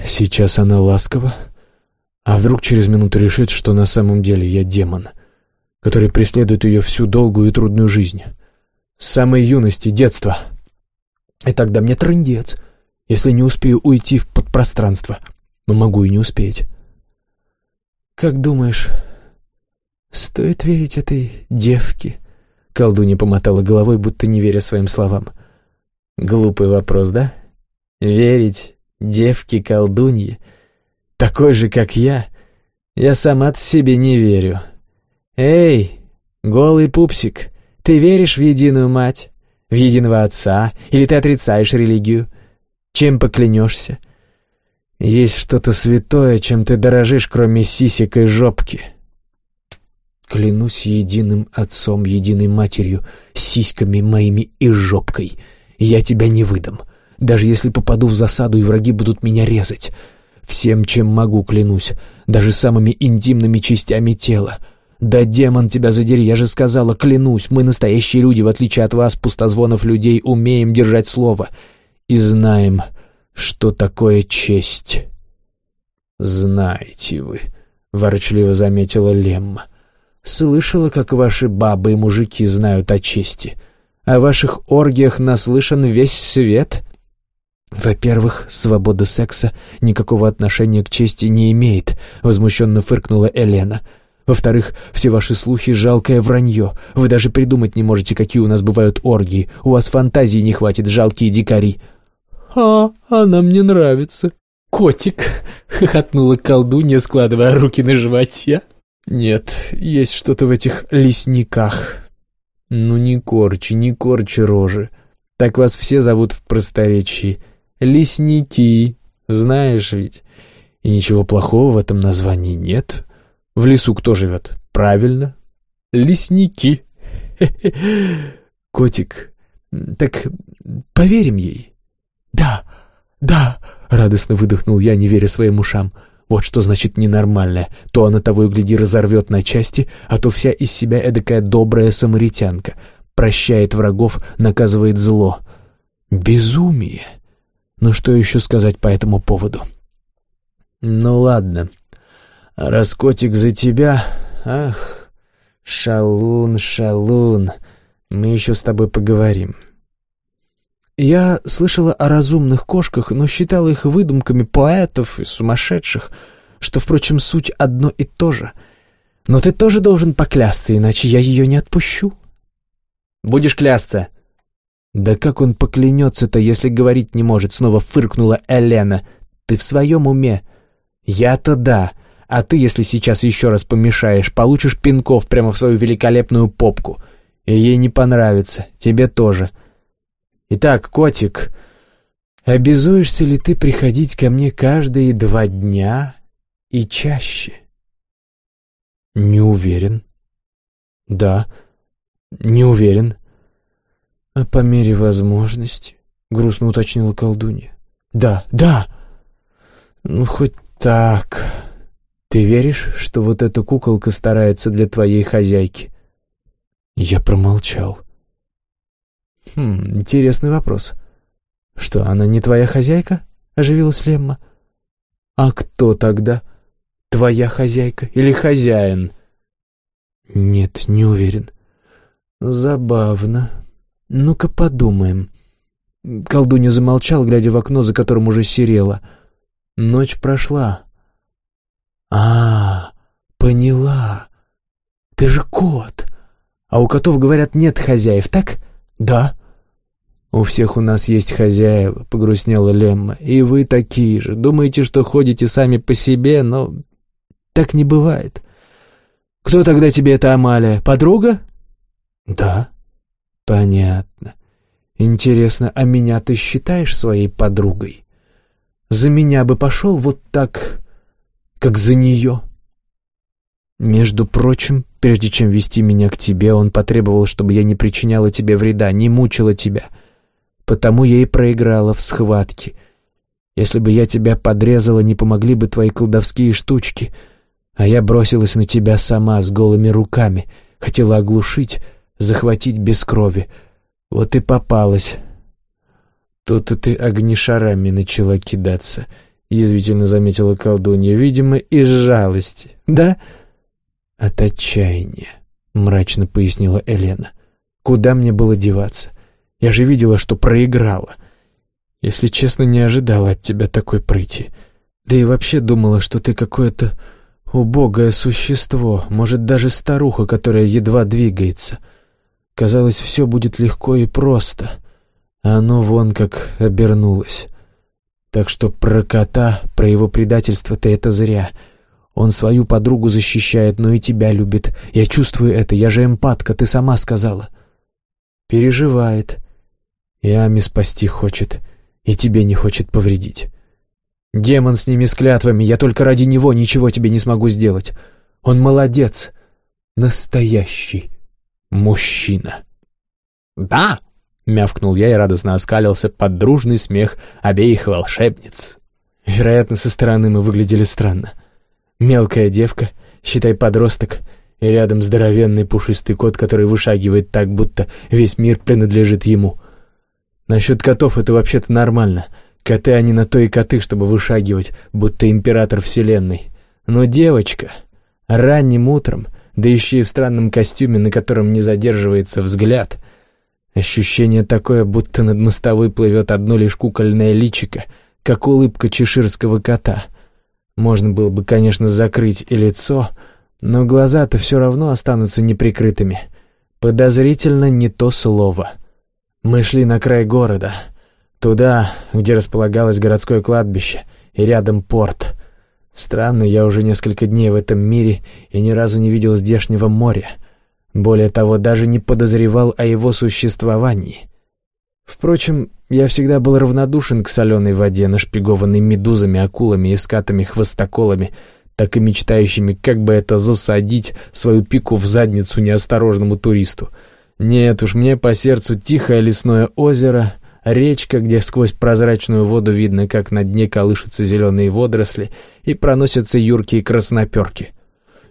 Сейчас она ласкова, а вдруг через минуту решит, что на самом деле я демон, который преследует ее всю долгую и трудную жизнь, с самой юности, детства. И тогда мне трындец, если не успею уйти в подпространство. Но могу и не успеть. Как думаешь, «Стоит верить этой девке?» Колдунья помотала головой, будто не веря своим словам. «Глупый вопрос, да? Верить девке-колдунье? Такой же, как я? Я сама-то себе не верю. Эй, голый пупсик, ты веришь в единую мать? В единого отца? Или ты отрицаешь религию? Чем поклянешься? Есть что-то святое, чем ты дорожишь, кроме сисек и жопки?» Клянусь единым отцом, единой матерью, сиськами моими и жопкой. Я тебя не выдам, даже если попаду в засаду и враги будут меня резать. Всем, чем могу, клянусь, даже самыми интимными частями тела. Да демон тебя задери, я же сказала, клянусь, мы настоящие люди, в отличие от вас, пустозвонов людей, умеем держать слово и знаем, что такое честь. «Знаете вы», — ворчливо заметила Лемма, — Слышала, как ваши бабы и мужики знают о чести. О ваших оргиях наслышан весь свет. Во-первых, свобода секса никакого отношения к чести не имеет, возмущенно фыркнула Елена. Во-вторых, все ваши слухи — жалкое вранье. Вы даже придумать не можете, какие у нас бывают оргии. У вас фантазии не хватит, жалкие дикари. «А, она мне нравится». «Котик!» — хохотнула колдунья, складывая руки на животе. Нет, есть что-то в этих лесниках. Ну не корчи, не корчи рожи. Так вас все зовут в просторечии. Лесники, знаешь ведь. И ничего плохого в этом названии нет. В лесу кто живет? Правильно. Лесники. Котик, так поверим ей? Да, да, радостно выдохнул я, не веря своим ушам. Вот что значит ненормальная. То она того и гляди разорвет на части, а то вся из себя эдакая добрая самаритянка. Прощает врагов, наказывает зло. Безумие. Ну что еще сказать по этому поводу? Ну ладно. Раз котик за тебя... Ах, шалун, шалун. Мы еще с тобой поговорим. Я слышала о разумных кошках, но считала их выдумками поэтов и сумасшедших, что, впрочем, суть одно и то же. Но ты тоже должен поклясться, иначе я ее не отпущу. Будешь клясться? «Да как он поклянется-то, если говорить не может?» — снова фыркнула Элена. «Ты в своем уме?» «Я-то да. А ты, если сейчас еще раз помешаешь, получишь пинков прямо в свою великолепную попку. И ей не понравится. Тебе тоже. Итак, котик, обязуешься ли ты приходить ко мне каждые два дня и чаще?» «Не уверен». «Да, не уверен». «А по мере возможности?» — грустно уточнила колдунья. «Да, да!» «Ну, хоть так...» «Ты веришь, что вот эта куколка старается для твоей хозяйки?» Я промолчал. «Хм, интересный вопрос. Что, она не твоя хозяйка?» — оживилась Лемма. «А кто тогда? Твоя хозяйка или хозяин?» «Нет, не уверен». «Забавно», «Ну-ка подумаем». Колдунья замолчал, глядя в окно, за которым уже серело. Ночь прошла. «А, поняла. Ты же кот. А у котов, говорят, нет хозяев, так?» «Да». «У всех у нас есть хозяева», — погрустнела Лемма. «И вы такие же. Думаете, что ходите сами по себе, но так не бывает». «Кто тогда тебе это Амалия? Подруга?» «Да». «Понятно. Интересно, а меня ты считаешь своей подругой? За меня бы пошел вот так, как за нее?» «Между прочим, прежде чем вести меня к тебе, он потребовал, чтобы я не причиняла тебе вреда, не мучила тебя. Потому я и проиграла в схватке. Если бы я тебя подрезала, не помогли бы твои колдовские штучки, а я бросилась на тебя сама с голыми руками, хотела оглушить, захватить без крови. Вот и попалась. Тут-то ты огнешарами начала кидаться, — язвительно заметила колдунья, видимо, из жалости. Да? От отчаяния, — мрачно пояснила Елена. Куда мне было деваться? Я же видела, что проиграла. Если честно, не ожидала от тебя такой прыти. Да и вообще думала, что ты какое-то убогое существо, может, даже старуха, которая едва двигается — Казалось, все будет легко и просто, а оно вон как обернулось. Так что про кота, про его предательство-то это зря. Он свою подругу защищает, но и тебя любит. Я чувствую это, я же эмпатка, ты сама сказала. Переживает. И Ами спасти хочет, и тебе не хочет повредить. Демон с ними с клятвами, я только ради него ничего тебе не смогу сделать. Он молодец, настоящий мужчина. «Да!» — мявкнул я и радостно оскалился под дружный смех обеих волшебниц. Вероятно, со стороны мы выглядели странно. Мелкая девка, считай подросток, и рядом здоровенный пушистый кот, который вышагивает так, будто весь мир принадлежит ему. Насчет котов это вообще-то нормально. Коты, они на то и коты, чтобы вышагивать, будто император вселенной. Но девочка ранним утром да еще и в странном костюме, на котором не задерживается взгляд. Ощущение такое, будто над мостовой плывет одно лишь кукольное личико, как улыбка чеширского кота. Можно было бы, конечно, закрыть и лицо, но глаза-то все равно останутся неприкрытыми. Подозрительно не то слово. Мы шли на край города, туда, где располагалось городское кладбище, и рядом порт — Странно, я уже несколько дней в этом мире и ни разу не видел здешнего моря. Более того, даже не подозревал о его существовании. Впрочем, я всегда был равнодушен к соленой воде, нашпигованной медузами, акулами и скатами, хвостоколами, так и мечтающими, как бы это засадить свою пику в задницу неосторожному туристу. Нет уж, мне по сердцу тихое лесное озеро — Речка, где сквозь прозрачную воду видно, как на дне колышутся зеленые водоросли и проносятся юркие красноперки.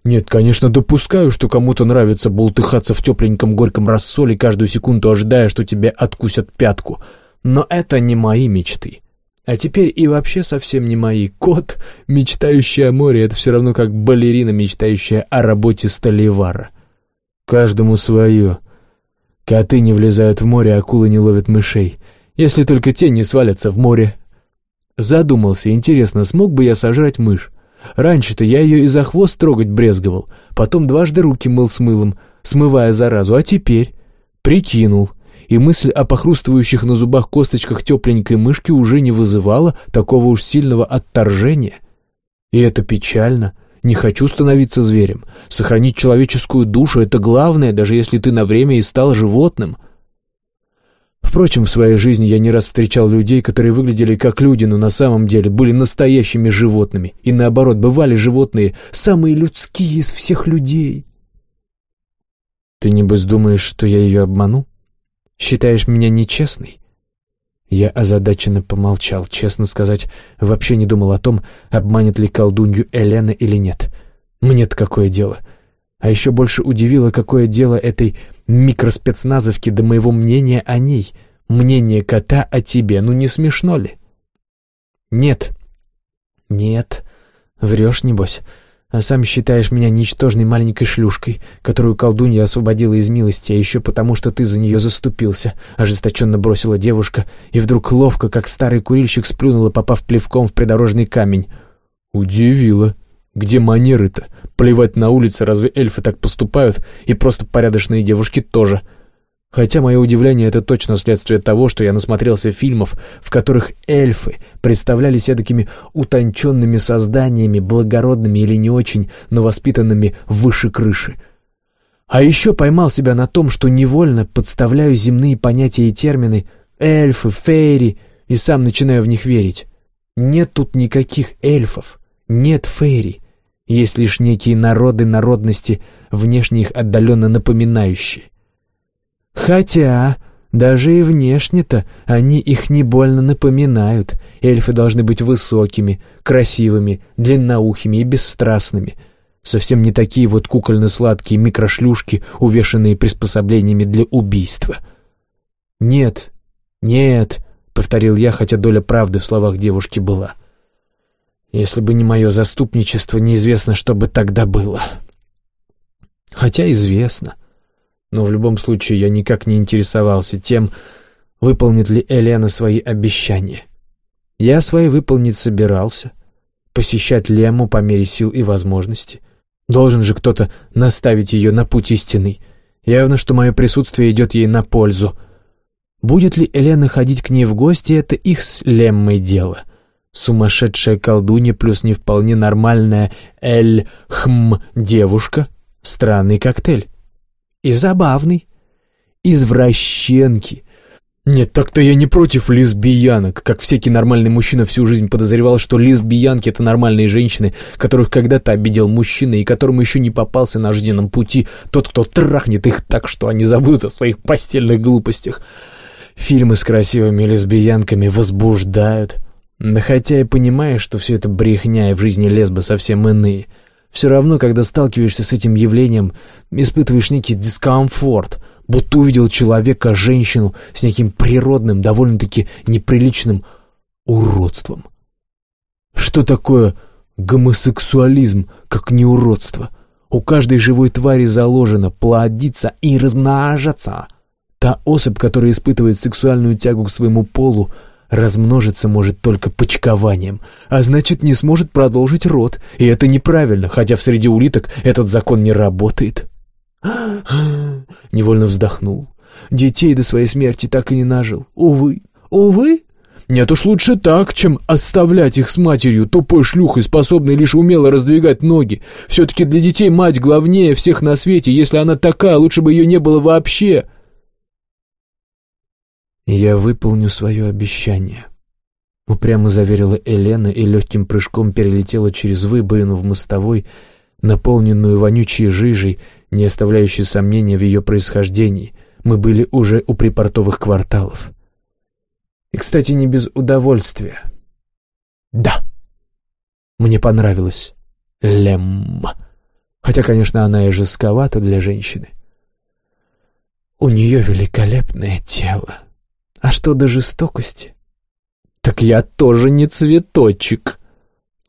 Нет, конечно, допускаю, что кому-то нравится болтыхаться в тепленьком горьком рассоле, каждую секунду ожидая, что тебе откусят пятку. Но это не мои мечты. А теперь и вообще совсем не мои. Кот, мечтающий о море, это все равно как балерина, мечтающая о работе столевара. Каждому свое. Коты не влезают в море, акулы не ловят мышей если только те не свалятся в море. Задумался, интересно, смог бы я сожрать мышь? Раньше-то я ее и за хвост трогать брезговал, потом дважды руки мыл с мылом, смывая заразу, а теперь... Прикинул, и мысль о похрустывающих на зубах косточках тепленькой мышки уже не вызывала такого уж сильного отторжения. И это печально. Не хочу становиться зверем. Сохранить человеческую душу — это главное, даже если ты на время и стал животным. Впрочем, в своей жизни я не раз встречал людей, которые выглядели как люди, но на самом деле были настоящими животными. И наоборот, бывали животные самые людские из всех людей. Ты, небось, думаешь, что я ее обману? Считаешь меня нечестной? Я озадаченно помолчал. Честно сказать, вообще не думал о том, обманет ли колдунью Элена или нет. Мне-то какое дело? А еще больше удивило, какое дело этой микроспецназовки до моего мнения о ней. Мнение кота о тебе. Ну не смешно ли? Нет. Нет. Врешь, небось а сам считаешь меня ничтожной маленькой шлюшкой, которую колдунья освободила из милости, а еще потому, что ты за нее заступился», — ожесточенно бросила девушка, и вдруг ловко, как старый курильщик, сплюнула, попав плевком в придорожный камень. «Удивило. Где манеры-то? Плевать на улице, разве эльфы так поступают? И просто порядочные девушки тоже». Хотя мое удивление — это точно следствие того, что я насмотрелся фильмов, в которых эльфы представлялись такими утонченными созданиями, благородными или не очень, но воспитанными выше крыши. А еще поймал себя на том, что невольно подставляю земные понятия и термины «эльфы», «фейри» и сам начинаю в них верить. Нет тут никаких эльфов, нет фейри, есть лишь некие народы народности, внешне их отдаленно напоминающие. Хотя, даже и внешне-то они их не больно напоминают. Эльфы должны быть высокими, красивыми, длинноухими и бесстрастными. Совсем не такие вот кукольно-сладкие микрошлюшки, увешанные приспособлениями для убийства. «Нет, нет», — повторил я, хотя доля правды в словах девушки была. «Если бы не мое заступничество, неизвестно, что бы тогда было». Хотя известно но в любом случае я никак не интересовался тем, выполнит ли Элена свои обещания. Я свои выполнить собирался, посещать Лему по мере сил и возможностей. Должен же кто-то наставить ее на путь истинный. Явно, что мое присутствие идет ей на пользу. Будет ли Элена ходить к ней в гости, это их с Леммой дело. Сумасшедшая колдунья плюс не вполне нормальная Эль-Хм-девушка — странный коктейль. И забавный. Извращенки. Нет, так-то я не против лесбиянок, как всякий нормальный мужчина всю жизнь подозревал, что лесбиянки — это нормальные женщины, которых когда-то обидел мужчина и которому еще не попался на жизненном пути тот, кто трахнет их так, что они забудут о своих постельных глупостях. Фильмы с красивыми лесбиянками возбуждают. Да хотя и понимаешь, что все это брехня, и в жизни лесбы совсем иные — все равно, когда сталкиваешься с этим явлением, испытываешь некий дискомфорт, будто увидел человека, женщину с неким природным, довольно-таки неприличным уродством. Что такое гомосексуализм, как не уродство? У каждой живой твари заложено плодиться и размножаться. Та особь, которая испытывает сексуальную тягу к своему полу, размножиться может только почкованием, а значит, не сможет продолжить род, и это неправильно, хотя в среди улиток этот закон не работает. Невольно вздохнул. Детей до своей смерти так и не нажил. Увы, увы. Нет уж лучше так, чем оставлять их с матерью, тупой шлюхой, способной лишь умело раздвигать ноги. Все-таки для детей мать главнее всех на свете. Если она такая, лучше бы ее не было вообще. «Я выполню свое обещание», — упрямо заверила Елена и легким прыжком перелетела через выбоину в мостовой, наполненную вонючей жижей, не оставляющей сомнения в ее происхождении. Мы были уже у припортовых кварталов. И, кстати, не без удовольствия. Да, мне понравилась Лемма. Хотя, конечно, она и жестковата для женщины. У нее великолепное тело. А что до жестокости? Так я тоже не цветочек.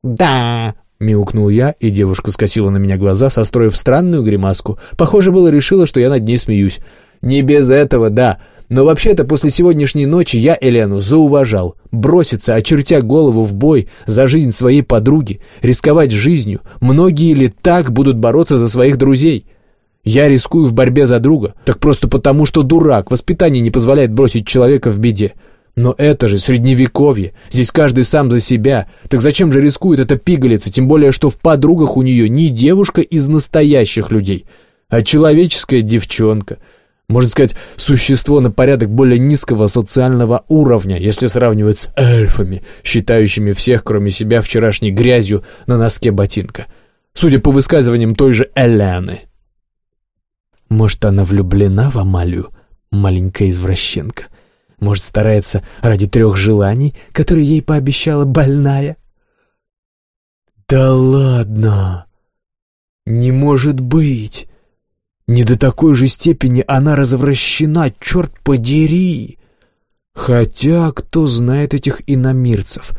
Да, мяукнул я, и девушка скосила на меня глаза, состроив странную гримаску. Похоже, было решила, что я над ней смеюсь. Не без этого, да. Но вообще-то после сегодняшней ночи я Элену зауважал. Броситься, очертя голову в бой за жизнь своей подруги, рисковать жизнью. Многие ли так будут бороться за своих друзей? Я рискую в борьбе за друга, так просто потому, что дурак, воспитание не позволяет бросить человека в беде. Но это же средневековье, здесь каждый сам за себя. Так зачем же рискует эта пигалица, тем более, что в подругах у нее не девушка из настоящих людей, а человеческая девчонка. Можно сказать, существо на порядок более низкого социального уровня, если сравнивать с эльфами, считающими всех, кроме себя, вчерашней грязью на носке ботинка. Судя по высказываниям той же Элены. Может, она влюблена в Амалию, маленькая извращенка? Может, старается ради трех желаний, которые ей пообещала больная? Да ладно! Не может быть! Не до такой же степени она развращена, черт подери! Хотя, кто знает этих иномирцев?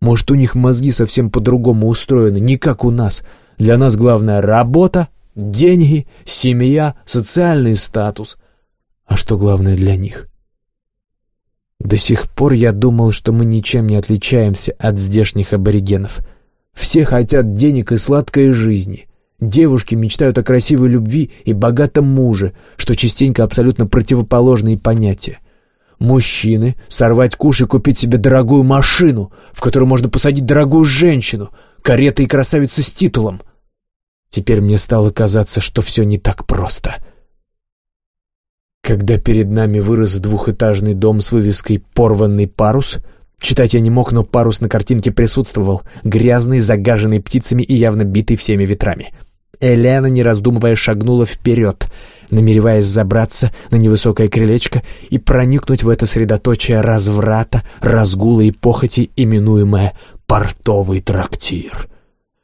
Может, у них мозги совсем по-другому устроены, не как у нас. Для нас главная работа, Деньги, семья, социальный статус. А что главное для них? До сих пор я думал, что мы ничем не отличаемся от здешних аборигенов. Все хотят денег и сладкой жизни. Девушки мечтают о красивой любви и богатом муже, что частенько абсолютно противоположные понятия. Мужчины — сорвать куш и купить себе дорогую машину, в которую можно посадить дорогую женщину, кареты и красавицы с титулом — Теперь мне стало казаться, что все не так просто. Когда перед нами вырос двухэтажный дом с вывеской «Порванный парус», читать я не мог, но парус на картинке присутствовал, грязный, загаженный птицами и явно битый всеми ветрами. Элена, не раздумывая, шагнула вперед, намереваясь забраться на невысокое крылечко и проникнуть в это средоточие разврата, разгула и похоти, именуемое «портовый трактир».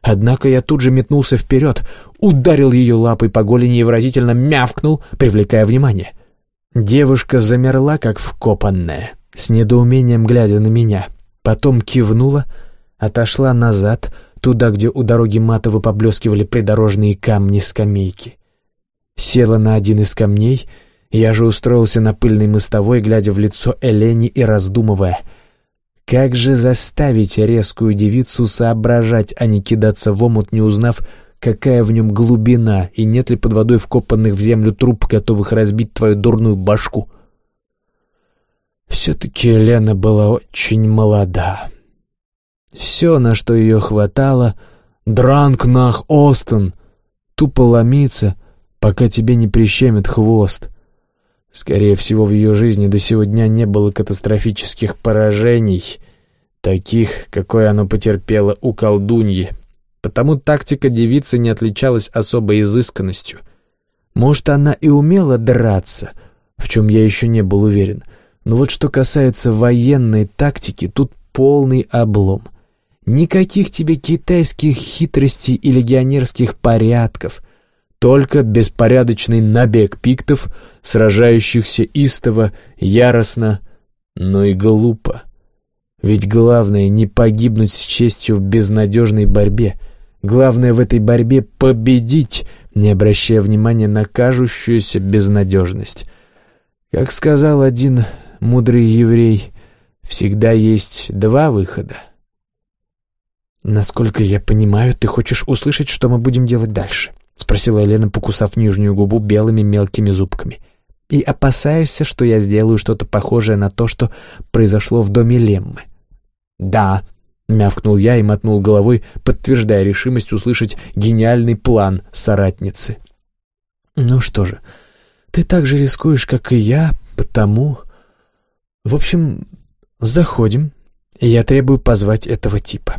Однако я тут же метнулся вперед, ударил ее лапой по голени и выразительно мявкнул, привлекая внимание. Девушка замерла, как вкопанная, с недоумением глядя на меня. Потом кивнула, отошла назад, туда, где у дороги матово поблескивали придорожные камни-скамейки. Села на один из камней, я же устроился на пыльной мостовой, глядя в лицо Элени и раздумывая — как же заставить резкую девицу соображать, а не кидаться в омут, не узнав, какая в нем глубина, и нет ли под водой вкопанных в землю труб, готовых разбить твою дурную башку? Все-таки Лена была очень молода. Все, на что ее хватало — дранк нах Остен, тупо ломиться, пока тебе не прищемит хвост — Скорее всего, в ее жизни до сего дня не было катастрофических поражений, таких, какое оно потерпело у колдуньи. Потому тактика девицы не отличалась особой изысканностью. Может, она и умела драться, в чем я еще не был уверен. Но вот что касается военной тактики, тут полный облом. Никаких тебе китайских хитростей и легионерских порядков. Только беспорядочный набег пиктов, сражающихся истово, яростно, но и глупо. Ведь главное не погибнуть с честью в безнадежной борьбе. Главное в этой борьбе победить, не обращая внимания на кажущуюся безнадежность. Как сказал один мудрый еврей, всегда есть два выхода. «Насколько я понимаю, ты хочешь услышать, что мы будем делать дальше?» — спросила Елена, покусав нижнюю губу белыми мелкими зубками. «И опасаешься, что я сделаю что-то похожее на то, что произошло в доме Леммы?» «Да», — мявкнул я и мотнул головой, подтверждая решимость услышать гениальный план соратницы. «Ну что же, ты так же рискуешь, как и я, потому...» «В общем, заходим, я требую позвать этого типа.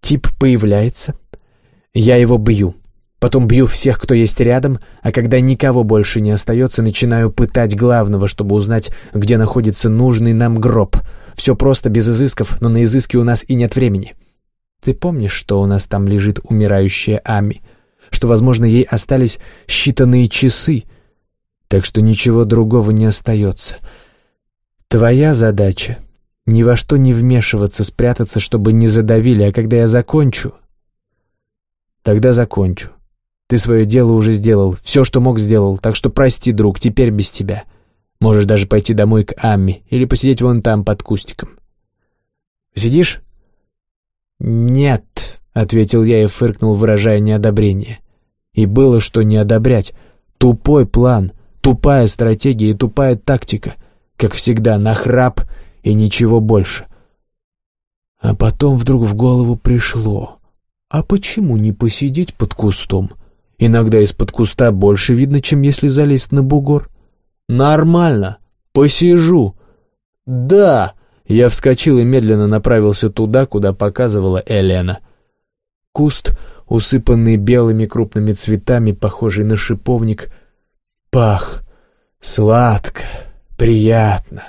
Тип появляется, я его бью». Потом бью всех, кто есть рядом, а когда никого больше не остается, начинаю пытать главного, чтобы узнать, где находится нужный нам гроб. Все просто, без изысков, но на изыски у нас и нет времени. Ты помнишь, что у нас там лежит умирающая Ами? Что, возможно, ей остались считанные часы? Так что ничего другого не остается. Твоя задача — ни во что не вмешиваться, спрятаться, чтобы не задавили, а когда я закончу... Тогда закончу. Ты свое дело уже сделал, все, что мог, сделал, так что прости, друг, теперь без тебя. Можешь даже пойти домой к Амми или посидеть вон там под кустиком. Сидишь?» «Нет», — ответил я и фыркнул, выражая неодобрение. И было что не одобрять. Тупой план, тупая стратегия и тупая тактика. Как всегда, нахрап и ничего больше. А потом вдруг в голову пришло. А почему не посидеть под кустом? Иногда из-под куста больше видно, чем если залезть на бугор. Нормально. Посижу. Да. Я вскочил и медленно направился туда, куда показывала Елена. Куст, усыпанный белыми крупными цветами, похожий на шиповник, пах сладко, приятно,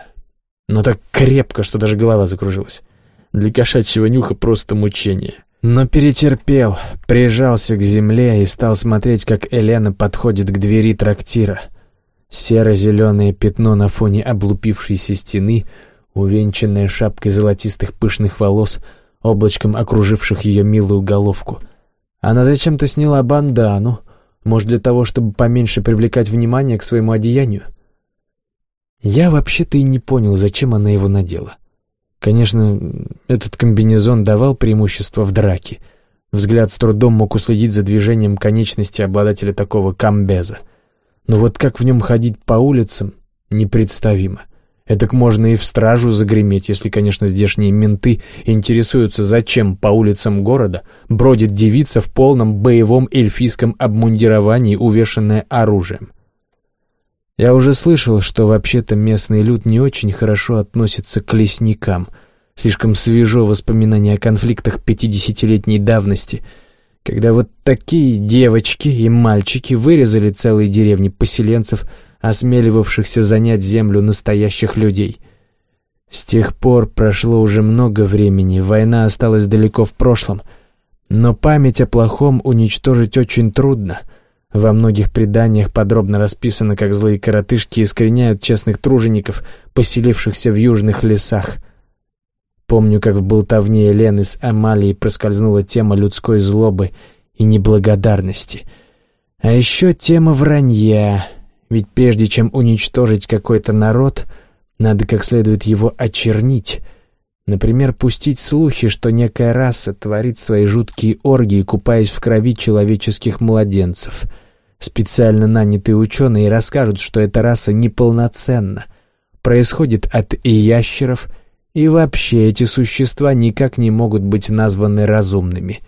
но так крепко, что даже голова закружилась. Для кошачьего нюха просто мучение. Но перетерпел, прижался к земле и стал смотреть, как Елена подходит к двери трактира. Серо-зеленое пятно на фоне облупившейся стены, увенчанное шапкой золотистых пышных волос, облачком окруживших ее милую головку. Она зачем-то сняла бандану, может, для того, чтобы поменьше привлекать внимание к своему одеянию? Я вообще-то и не понял, зачем она его надела. Конечно, этот комбинезон давал преимущество в драке. Взгляд с трудом мог уследить за движением конечности обладателя такого камбеза. Но вот как в нем ходить по улицам, непредставимо. Эдак можно и в стражу загреметь, если, конечно, здешние менты интересуются, зачем по улицам города бродит девица в полном боевом эльфийском обмундировании, увешанная оружием. Я уже слышал, что вообще-то местный люд не очень хорошо относится к лесникам. Слишком свежо воспоминание о конфликтах пятидесятилетней давности, когда вот такие девочки и мальчики вырезали целые деревни поселенцев, осмеливавшихся занять землю настоящих людей. С тех пор прошло уже много времени, война осталась далеко в прошлом, но память о плохом уничтожить очень трудно — во многих преданиях подробно расписано, как злые коротышки искореняют честных тружеников, поселившихся в южных лесах. Помню, как в болтовне Елены с Амалией проскользнула тема людской злобы и неблагодарности. А еще тема вранья, ведь прежде чем уничтожить какой-то народ, надо как следует его очернить — Например, пустить слухи, что некая раса творит свои жуткие оргии, купаясь в крови человеческих младенцев. Специально нанятые ученые расскажут, что эта раса неполноценна, происходит от ящеров, и вообще эти существа никак не могут быть названы разумными,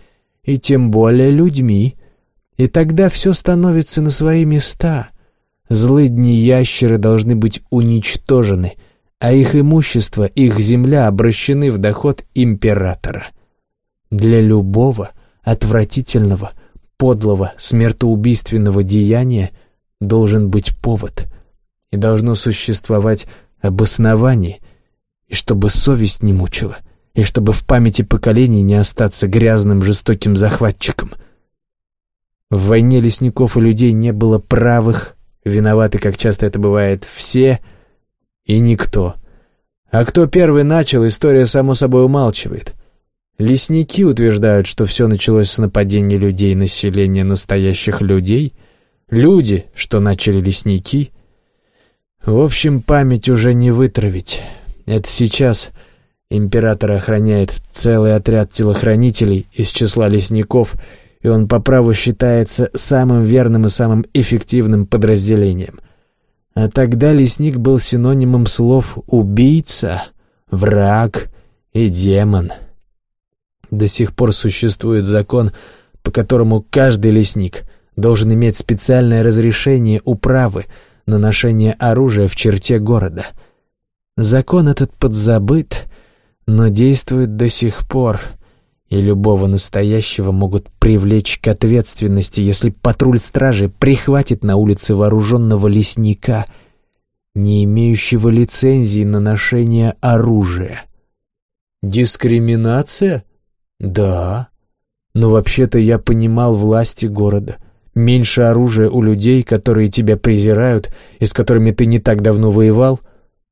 и тем более людьми. И тогда все становится на свои места. Злыдни ящеры должны быть уничтожены — а их имущество, их земля обращены в доход императора. Для любого отвратительного, подлого, смертоубийственного деяния должен быть повод, и должно существовать обоснование, и чтобы совесть не мучила, и чтобы в памяти поколений не остаться грязным жестоким захватчиком. В войне лесников и людей не было правых, виноваты, как часто это бывает, все — и никто. А кто первый начал, история само собой умалчивает. Лесники утверждают, что все началось с нападения людей населения настоящих людей. Люди, что начали лесники. В общем, память уже не вытравить. Это сейчас император охраняет целый отряд телохранителей из числа лесников, и он по праву считается самым верным и самым эффективным подразделением — а тогда лесник был синонимом слов «убийца», «враг» и «демон». До сих пор существует закон, по которому каждый лесник должен иметь специальное разрешение управы на ношение оружия в черте города. Закон этот подзабыт, но действует до сих пор — и любого настоящего могут привлечь к ответственности, если патруль стражи прихватит на улице вооруженного лесника, не имеющего лицензии на ношение оружия. Дискриминация? Да. Но вообще-то я понимал власти города. Меньше оружия у людей, которые тебя презирают и с которыми ты не так давно воевал,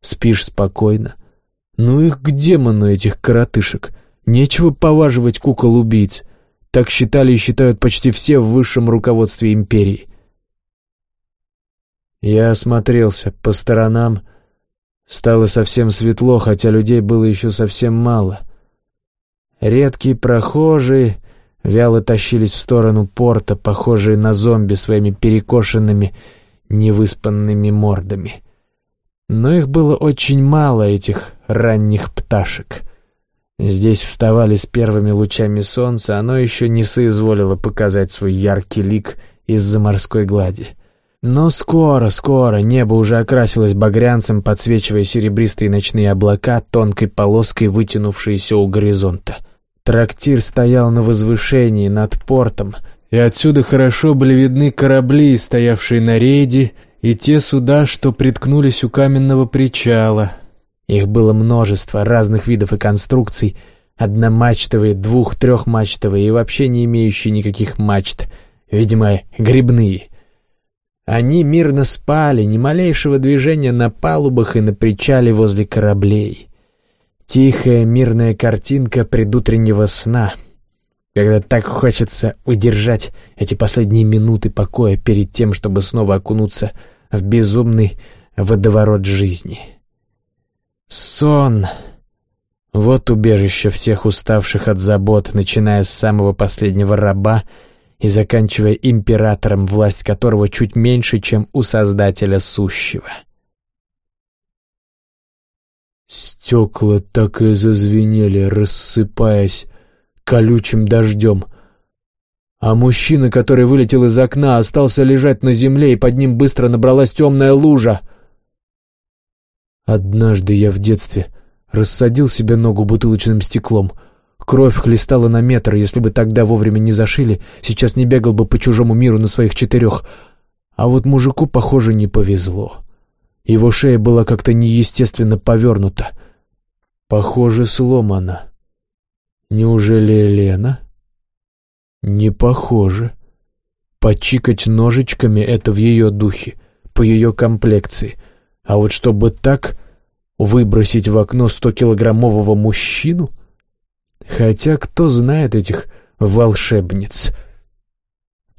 спишь спокойно. Ну их к демону, этих коротышек. Нечего поваживать кукол-убийц. Так считали и считают почти все в высшем руководстве империи. Я осмотрелся по сторонам. Стало совсем светло, хотя людей было еще совсем мало. Редкие прохожие вяло тащились в сторону порта, похожие на зомби своими перекошенными невыспанными мордами. Но их было очень мало, этих ранних пташек. Здесь вставали с первыми лучами солнца, оно еще не соизволило показать свой яркий лик из-за морской глади. Но скоро, скоро небо уже окрасилось багрянцем, подсвечивая серебристые ночные облака, тонкой полоской вытянувшиеся у горизонта. Трактир стоял на возвышении над портом, и отсюда хорошо были видны корабли, стоявшие на рейде, и те суда, что приткнулись у каменного причала. Их было множество разных видов и конструкций, одномачтовые, двух-трехмачтовые и вообще не имеющие никаких мачт, видимо, грибные. Они мирно спали, ни малейшего движения на палубах и на причале возле кораблей. Тихая мирная картинка предутреннего сна, когда так хочется удержать эти последние минуты покоя перед тем, чтобы снова окунуться в безумный водоворот жизни. Сон — вот убежище всех уставших от забот, начиная с самого последнего раба — и заканчивая императором, власть которого чуть меньше, чем у Создателя Сущего. Стекла так и зазвенели, рассыпаясь колючим дождем. А мужчина, который вылетел из окна, остался лежать на земле, и под ним быстро набралась темная лужа. Однажды я в детстве рассадил себе ногу бутылочным стеклом — Кровь хлестала на метр, если бы тогда вовремя не зашили, сейчас не бегал бы по чужому миру на своих четырех. А вот мужику, похоже, не повезло. Его шея была как-то неестественно повернута. Похоже, сломана. Неужели Лена? Не похоже. Почикать ножичками — это в ее духе, по ее комплекции. А вот чтобы так выбросить в окно стокилограммового мужчину — Хотя кто знает этих волшебниц?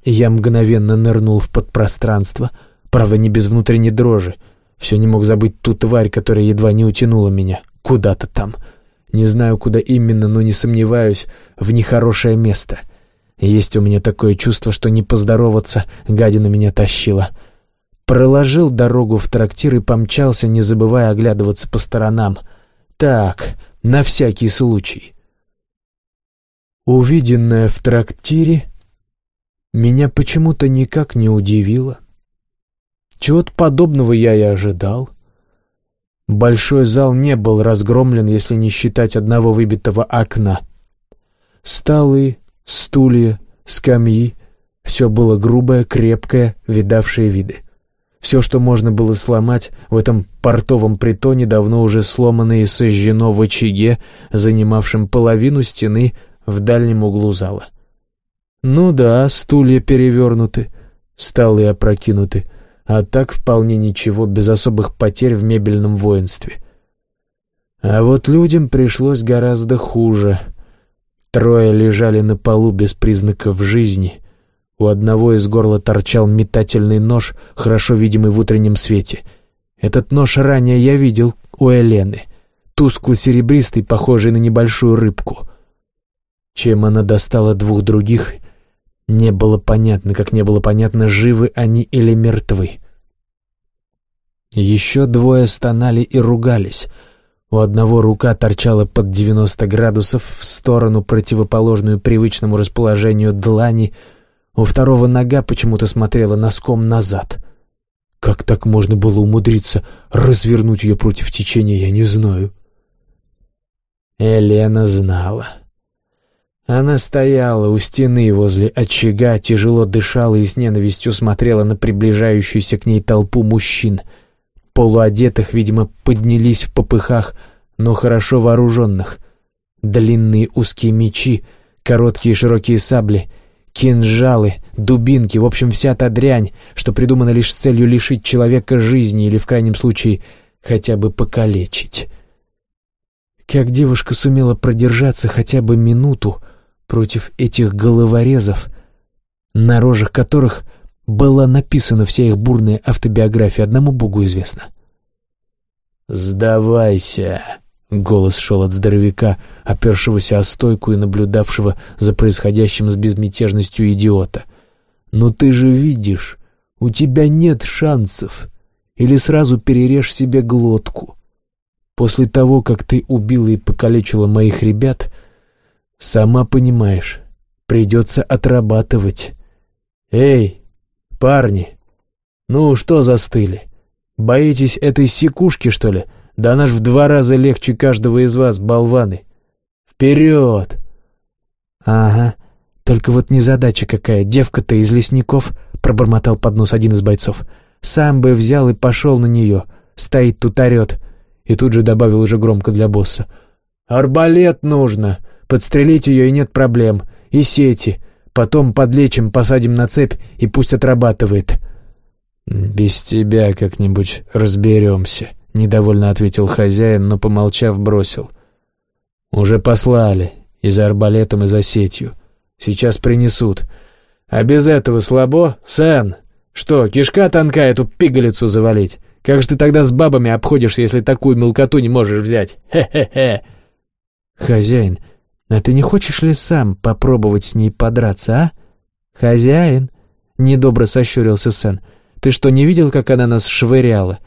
Я мгновенно нырнул в подпространство, правда, не без внутренней дрожи. Все не мог забыть ту тварь, которая едва не утянула меня. Куда-то там. Не знаю, куда именно, но не сомневаюсь, в нехорошее место. Есть у меня такое чувство, что не поздороваться гадина меня тащила. Проложил дорогу в трактир и помчался, не забывая оглядываться по сторонам. Так, на всякий случай. Увиденное в трактире меня почему-то никак не удивило. Чего-то подобного я и ожидал. Большой зал не был разгромлен, если не считать одного выбитого окна. Столы, стулья, скамьи — все было грубое, крепкое, видавшее виды. Все, что можно было сломать, в этом портовом притоне давно уже сломано и сожжено в очаге, занимавшем половину стены в дальнем углу зала. Ну да, стулья перевернуты, столы опрокинуты, а так вполне ничего, без особых потерь в мебельном воинстве. А вот людям пришлось гораздо хуже. Трое лежали на полу без признаков жизни. У одного из горла торчал метательный нож, хорошо видимый в утреннем свете. Этот нож ранее я видел у Элены. Тускло-серебристый, похожий на небольшую рыбку. Чем она достала двух других, не было понятно, как не было понятно, живы они или мертвы. Еще двое стонали и ругались. У одного рука торчала под 90 градусов в сторону, противоположную привычному расположению длани, у второго нога почему-то смотрела носком назад. Как так можно было умудриться развернуть ее против течения, я не знаю. Елена знала. Она стояла у стены возле очага, тяжело дышала и с ненавистью смотрела на приближающуюся к ней толпу мужчин. Полуодетых, видимо, поднялись в попыхах, но хорошо вооруженных. Длинные узкие мечи, короткие широкие сабли, кинжалы, дубинки, в общем, вся та дрянь, что придумана лишь с целью лишить человека жизни или, в крайнем случае, хотя бы покалечить. Как девушка сумела продержаться хотя бы минуту, против этих головорезов, на рожах которых была написана вся их бурная автобиография, одному богу известно. «Сдавайся!» — голос шел от здоровяка, опершегося о стойку и наблюдавшего за происходящим с безмятежностью идиота. «Но ты же видишь, У тебя нет шансов. Или сразу перережь себе глотку. После того, как ты убила и покалечила моих ребят, сама понимаешь, придется отрабатывать. Эй, парни, ну что застыли? Боитесь этой секушки, что ли? Да она ж в два раза легче каждого из вас, болваны. Вперед! Ага, только вот незадача какая, девка-то из лесников, пробормотал под нос один из бойцов. Сам бы взял и пошел на нее. Стоит тут орет. И тут же добавил уже громко для босса. «Арбалет нужно. Подстрелить ее и нет проблем. И сети. Потом подлечим, посадим на цепь и пусть отрабатывает». «Без тебя как-нибудь разберемся», — недовольно ответил хозяин, но, помолчав, бросил. «Уже послали. И за арбалетом, и за сетью. Сейчас принесут. А без этого слабо, Сэн? Что, кишка тонкая эту пигалицу завалить? Как же ты тогда с бабами обходишься, если такую мелкоту не можешь взять? Хе-хе-хе!» «Хозяин, а ты не хочешь ли сам попробовать с ней подраться, а?» «Хозяин?» — недобро сощурился Сэн. «Ты что, не видел, как она нас швыряла?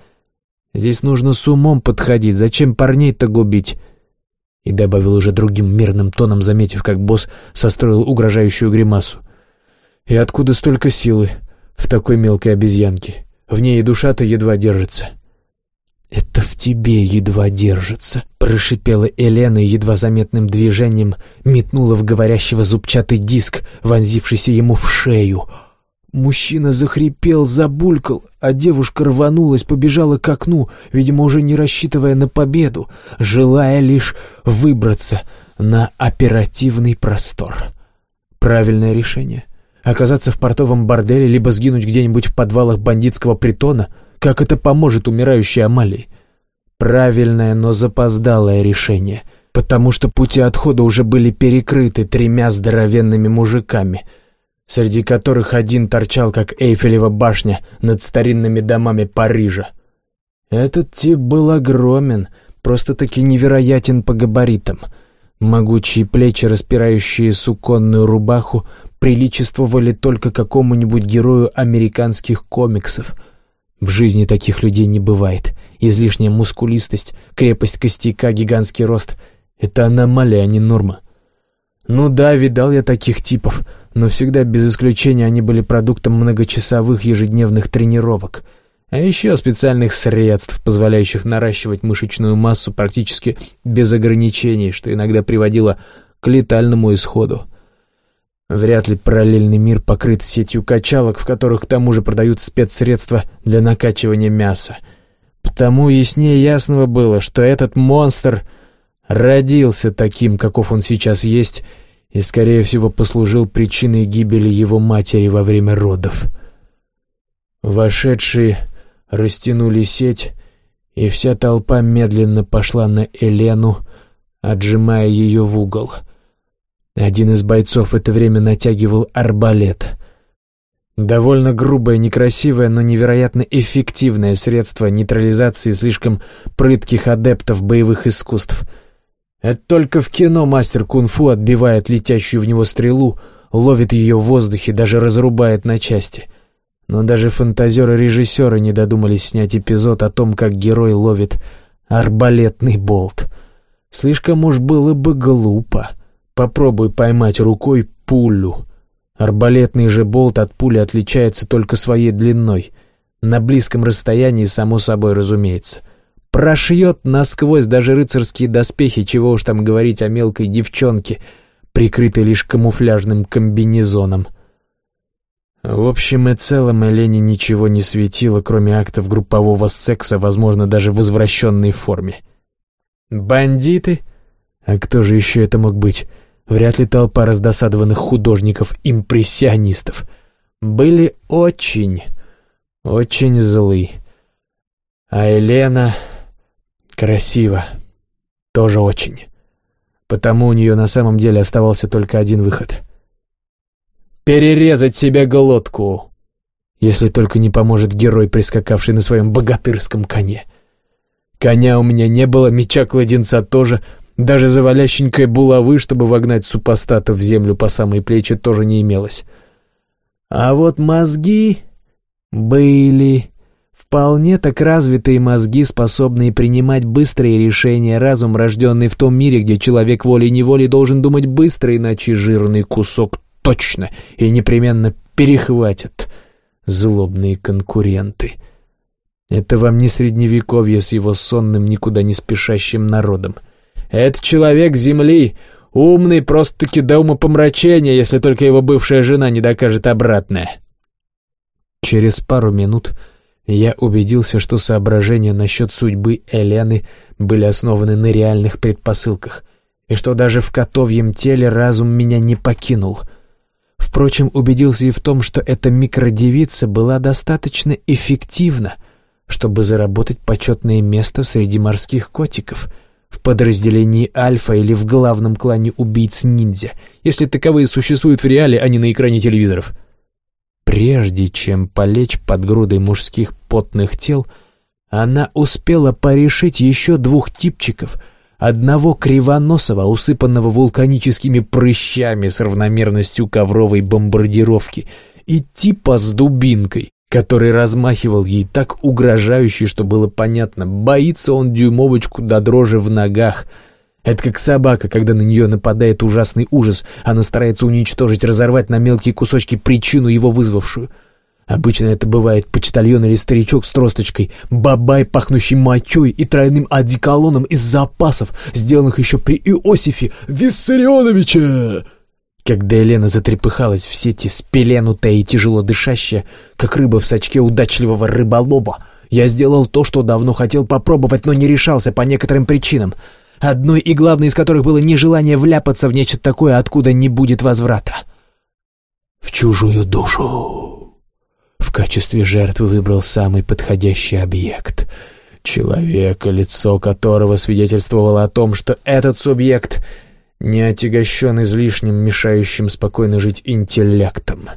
Здесь нужно с умом подходить, зачем парней-то губить?» И добавил уже другим мирным тоном, заметив, как босс состроил угрожающую гримасу. «И откуда столько силы в такой мелкой обезьянке? В ней и душа-то едва держится». «Это в тебе едва держится», — прошипела Елена и едва заметным движением метнула в говорящего зубчатый диск, вонзившийся ему в шею — Мужчина захрипел, забулькал, а девушка рванулась, побежала к окну, видимо, уже не рассчитывая на победу, желая лишь выбраться на оперативный простор. Правильное решение. Оказаться в портовом борделе, либо сгинуть где-нибудь в подвалах бандитского притона, как это поможет умирающей Амалии? Правильное, но запоздалое решение, потому что пути отхода уже были перекрыты тремя здоровенными мужиками — среди которых один торчал, как Эйфелева башня над старинными домами Парижа. Этот тип был огромен, просто-таки невероятен по габаритам. Могучие плечи, распирающие суконную рубаху, приличествовали только какому-нибудь герою американских комиксов. В жизни таких людей не бывает. Излишняя мускулистость, крепость костяка, гигантский рост — это аномалия, а не норма. Ну да, видал я таких типов — но всегда без исключения они были продуктом многочасовых ежедневных тренировок, а еще специальных средств, позволяющих наращивать мышечную массу практически без ограничений, что иногда приводило к летальному исходу. Вряд ли параллельный мир покрыт сетью качалок, в которых к тому же продают спецсредства для накачивания мяса. Потому яснее ясного было, что этот монстр родился таким, каков он сейчас есть, и, скорее всего, послужил причиной гибели его матери во время родов. Вошедшие растянули сеть, и вся толпа медленно пошла на Елену, отжимая ее в угол. Один из бойцов в это время натягивал арбалет. Довольно грубое, некрасивое, но невероятно эффективное средство нейтрализации слишком прытких адептов боевых искусств — это только в кино мастер кунг-фу отбивает летящую в него стрелу, ловит ее в воздухе, даже разрубает на части. Но даже фантазеры-режиссеры не додумались снять эпизод о том, как герой ловит арбалетный болт. Слишком уж было бы глупо. Попробуй поймать рукой пулю. Арбалетный же болт от пули отличается только своей длиной. На близком расстоянии, само собой разумеется — Прошьет насквозь даже рыцарские доспехи, чего уж там говорить о мелкой девчонке, прикрытой лишь камуфляжным комбинезоном. В общем и целом Элене ничего не светило, кроме актов группового секса, возможно, даже в извращенной форме. Бандиты? А кто же еще это мог быть? Вряд ли толпа раздосадованных художников-импрессионистов. Были очень, очень злы. А Елена... Красиво. Тоже очень. Потому у нее на самом деле оставался только один выход. Перерезать себе глотку. Если только не поможет герой, прискакавший на своем богатырском коне. Коня у меня не было, меча-кладенца тоже, даже завалященькой булавы, чтобы вогнать супостата в землю по самые плечи, тоже не имелось. А вот мозги... Были вполне так развитые мозги, способные принимать быстрые решения, разум, рожденный в том мире, где человек волей-неволей должен думать быстро, иначе жирный кусок точно и непременно перехватят злобные конкуренты. Это вам не средневековье с его сонным, никуда не спешащим народом. Это человек Земли, умный просто-таки до умопомрачения, если только его бывшая жена не докажет обратное. Через пару минут я убедился, что соображения насчет судьбы Элены были основаны на реальных предпосылках, и что даже в котовьем теле разум меня не покинул. Впрочем, убедился и в том, что эта микродевица была достаточно эффективна, чтобы заработать почетное место среди морских котиков — в подразделении Альфа или в главном клане убийц-ниндзя, если таковые существуют в реале, а не на экране телевизоров. Прежде чем полечь под грудой мужских потных тел, она успела порешить еще двух типчиков, одного кривоносого, усыпанного вулканическими прыщами с равномерностью ковровой бомбардировки, и типа с дубинкой, который размахивал ей так угрожающе, что было понятно, боится он дюймовочку до дрожи в ногах. Это как собака, когда на нее нападает ужасный ужас, она старается уничтожить, разорвать на мелкие кусочки причину, его вызвавшую. Обычно это бывает почтальон или старичок с тросточкой, бабай, пахнущий мочой и тройным одеколоном из запасов, сделанных еще при Иосифе Виссарионовиче. Когда Елена затрепыхалась в сети, спеленутая и тяжело дышащая, как рыба в сачке удачливого рыболоба, я сделал то, что давно хотел попробовать, но не решался по некоторым причинам, одной и главной из которых было нежелание вляпаться в нечто такое, откуда не будет возврата. В чужую душу. В качестве жертвы выбрал самый подходящий объект — Человека, лицо которого свидетельствовало о том, что этот субъект не отягощен излишним, мешающим спокойно жить интеллектом.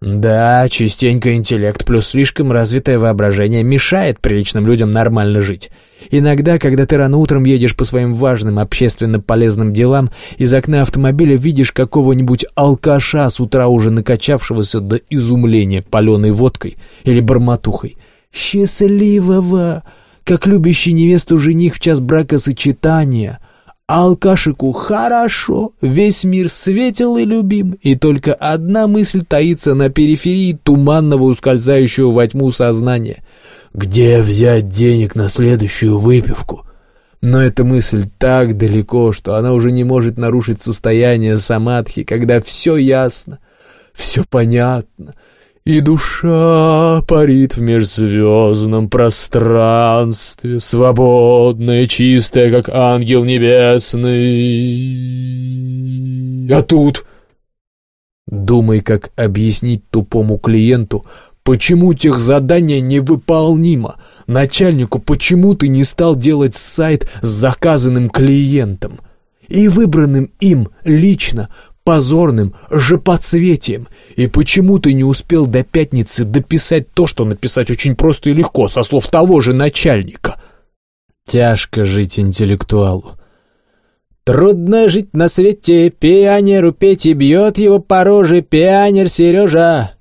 Да, частенько интеллект плюс слишком развитое воображение мешает приличным людям нормально жить. Иногда, когда ты рано утром едешь по своим важным общественно полезным делам, из окна автомобиля видишь какого-нибудь алкаша с утра уже накачавшегося до изумления паленой водкой или барматухой. «Счастливого!» как любящий невесту жених в час бракосочетания — а алкашику хорошо, весь мир светел и любим, и только одна мысль таится на периферии туманного ускользающего во тьму сознания. Где взять денег на следующую выпивку? Но эта мысль так далеко, что она уже не может нарушить состояние самадхи, когда все ясно, все понятно — и душа парит в межзвездном пространстве, свободная, чистая, как ангел небесный. А тут... Думай, как объяснить тупому клиенту, почему техзадание невыполнимо. Начальнику, почему ты не стал делать сайт с заказанным клиентом? И выбранным им лично позорным жопоцветием. И почему ты не успел до пятницы дописать то, что написать очень просто и легко, со слов того же начальника? Тяжко жить интеллектуалу. Трудно жить на свете, пионеру петь и бьет его по роже пионер Сережа.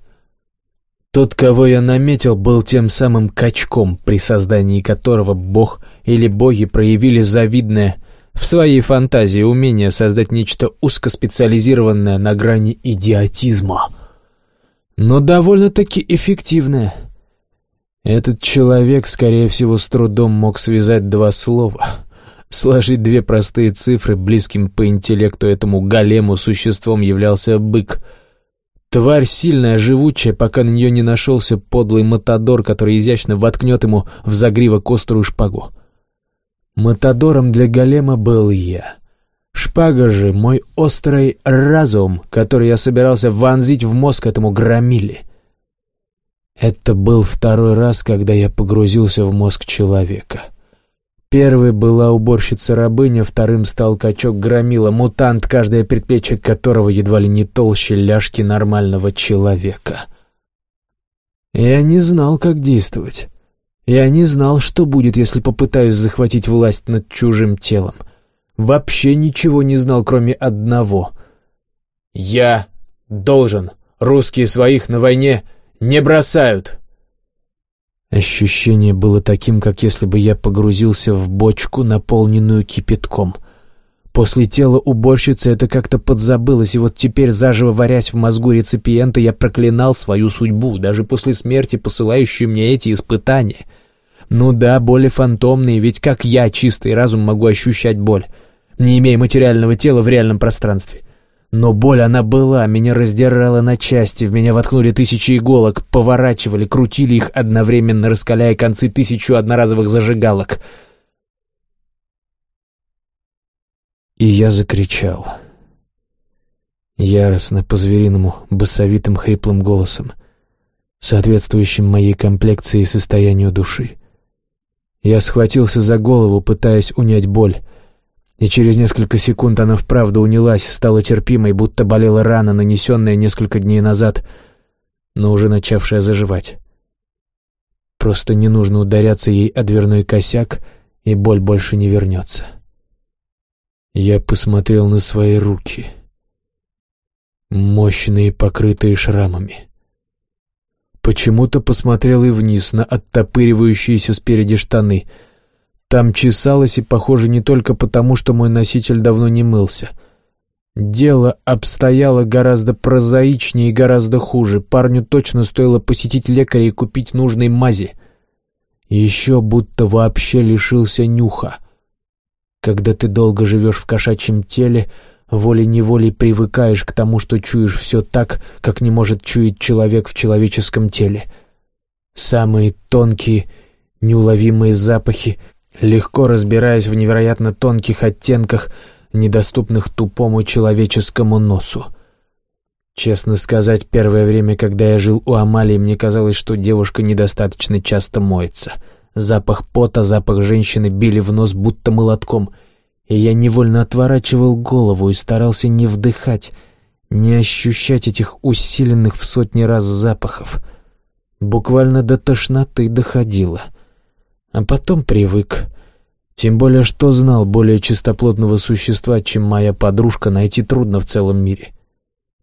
Тот, кого я наметил, был тем самым качком, при создании которого бог или боги проявили завидное в своей фантазии умение создать нечто узкоспециализированное на грани идиотизма. Но довольно-таки эффективное. Этот человек, скорее всего, с трудом мог связать два слова. Сложить две простые цифры, близким по интеллекту этому голему существом являлся бык. Тварь сильная, живучая, пока на нее не нашелся подлый матадор, который изящно воткнет ему в загривок острую шпагу. Матадором для голема был я. Шпага же — мой острый разум, который я собирался вонзить в мозг этому громиле. Это был второй раз, когда я погрузился в мозг человека. Первый была уборщица-рабыня, вторым стал качок-громила, мутант, каждое предплечье которого едва ли не толще ляжки нормального человека. Я не знал, как действовать. Я не знал, что будет, если попытаюсь захватить власть над чужим телом. Вообще ничего не знал, кроме одного. «Я должен. Русские своих на войне не бросают». Ощущение было таким, как если бы я погрузился в бочку, наполненную кипятком. После тела уборщицы это как-то подзабылось, и вот теперь, заживо варясь в мозгу реципиента, я проклинал свою судьбу, даже после смерти посылающую мне эти испытания. Ну да, боли фантомные, ведь как я, чистый разум, могу ощущать боль, не имея материального тела в реальном пространстве? Но боль она была, меня раздирала на части, в меня воткнули тысячи иголок, поворачивали, крутили их, одновременно раскаляя концы тысячу одноразовых зажигалок. И я закричал. Яростно, по-звериному, басовитым хриплым голосом, соответствующим моей комплекции и состоянию души. Я схватился за голову, пытаясь унять боль, и через несколько секунд она вправду унялась, стала терпимой, будто болела рана, нанесенная несколько дней назад, но уже начавшая заживать. Просто не нужно ударяться ей о дверной косяк, и боль больше не вернется. Я посмотрел на свои руки, мощные, покрытые шрамами. Почему-то посмотрел и вниз на оттопыривающиеся спереди штаны — там чесалось и, похоже, не только потому, что мой носитель давно не мылся. Дело обстояло гораздо прозаичнее и гораздо хуже. Парню точно стоило посетить лекаря и купить нужной мази. Еще будто вообще лишился нюха. Когда ты долго живешь в кошачьем теле, волей-неволей привыкаешь к тому, что чуешь все так, как не может чуять человек в человеческом теле. Самые тонкие, неуловимые запахи — легко разбираясь в невероятно тонких оттенках, недоступных тупому человеческому носу. Честно сказать, первое время, когда я жил у Амалии, мне казалось, что девушка недостаточно часто моется. Запах пота, запах женщины били в нос будто молотком, и я невольно отворачивал голову и старался не вдыхать, не ощущать этих усиленных в сотни раз запахов. Буквально до тошноты доходило — а потом привык. Тем более, что знал более чистоплотного существа, чем моя подружка, найти трудно в целом мире.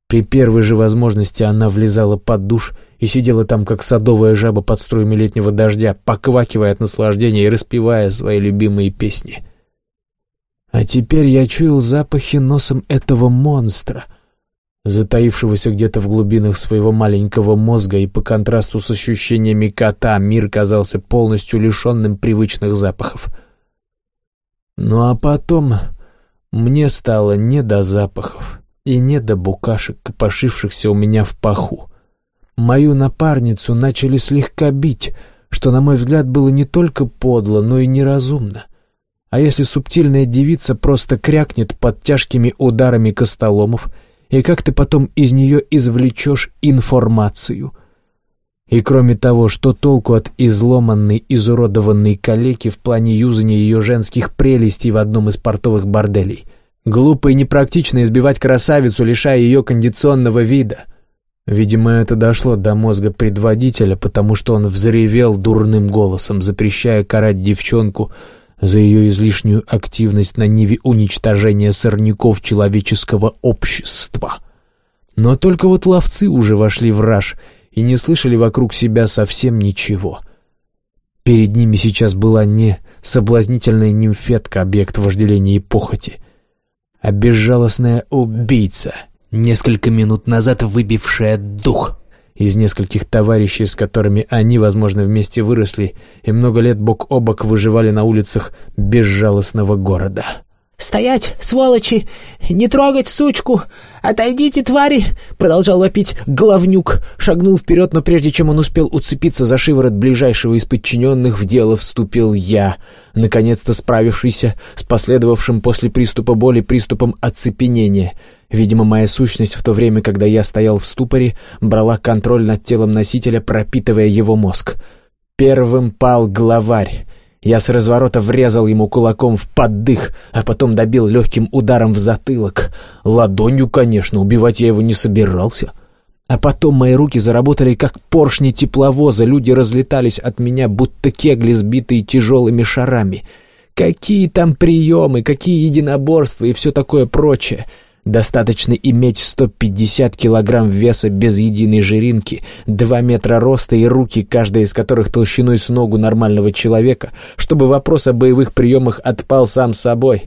При первой же возможности она влезала под душ и сидела там, как садовая жаба под струями летнего дождя, поквакивая от наслаждения и распевая свои любимые песни. А теперь я чуял запахи носом этого монстра — затаившегося где-то в глубинах своего маленького мозга, и по контрасту с ощущениями кота мир казался полностью лишенным привычных запахов. Ну а потом мне стало не до запахов и не до букашек, копошившихся у меня в паху. Мою напарницу начали слегка бить, что, на мой взгляд, было не только подло, но и неразумно. А если субтильная девица просто крякнет под тяжкими ударами костоломов — и как ты потом из нее извлечешь информацию. И кроме того, что толку от изломанной, изуродованной калеки в плане юзания ее женских прелестей в одном из портовых борделей? Глупо и непрактично избивать красавицу, лишая ее кондиционного вида. Видимо, это дошло до мозга предводителя, потому что он взревел дурным голосом, запрещая карать девчонку, за ее излишнюю активность на ниве уничтожения сорняков человеческого общества. Но только вот ловцы уже вошли в раж и не слышали вокруг себя совсем ничего. Перед ними сейчас была не соблазнительная нимфетка, объект вожделения и похоти, а безжалостная убийца, несколько минут назад выбившая дух из нескольких товарищей, с которыми они, возможно, вместе выросли и много лет бок о бок выживали на улицах безжалостного города. «Стоять, сволочи! Не трогать сучку! Отойдите, твари!» Продолжал вопить главнюк. Шагнул вперед, но прежде чем он успел уцепиться за шиворот ближайшего из подчиненных, в дело вступил я, наконец-то справившийся с последовавшим после приступа боли приступом оцепенения. Видимо, моя сущность в то время, когда я стоял в ступоре, брала контроль над телом носителя, пропитывая его мозг. Первым пал главарь. Я с разворота врезал ему кулаком в поддых, а потом добил легким ударом в затылок. Ладонью, конечно, убивать я его не собирался. А потом мои руки заработали, как поршни тепловоза, люди разлетались от меня, будто кегли, сбитые тяжелыми шарами. Какие там приемы, какие единоборства и все такое прочее. Достаточно иметь 150 килограмм веса без единой жиринки, 2 метра роста и руки, каждая из которых толщиной с ногу нормального человека, чтобы вопрос о боевых приемах отпал сам собой.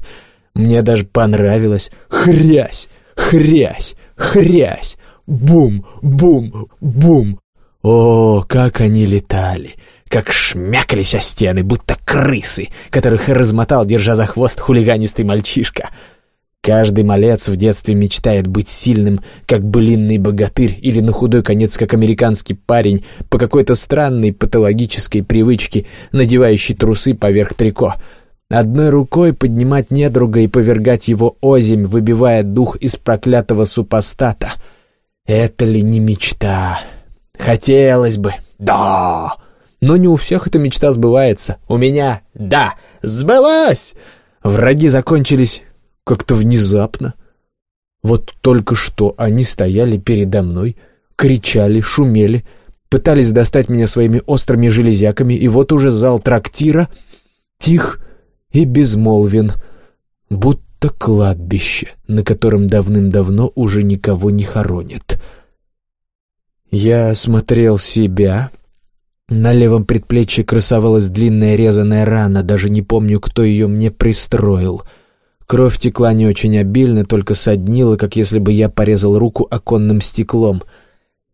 Мне даже понравилось. Хрясь, хрясь, хрясь, бум, бум, бум. О, как они летали! Как шмякались о стены, будто крысы, которых размотал, держа за хвост хулиганистый мальчишка. Каждый малец в детстве мечтает быть сильным, как былинный богатырь, или на худой конец, как американский парень, по какой-то странной патологической привычке, надевающий трусы поверх трико. Одной рукой поднимать недруга и повергать его озимь, выбивая дух из проклятого супостата. Это ли не мечта? Хотелось бы. Да! Но не у всех эта мечта сбывается. У меня, да, сбылась! Враги закончились как-то внезапно. Вот только что они стояли передо мной, кричали, шумели, пытались достать меня своими острыми железяками, и вот уже зал трактира тих и безмолвен, будто кладбище, на котором давным-давно уже никого не хоронят. Я смотрел себя. На левом предплечье красовалась длинная резаная рана, даже не помню, кто ее мне пристроил — Кровь текла не очень обильно, только соднила, как если бы я порезал руку оконным стеклом.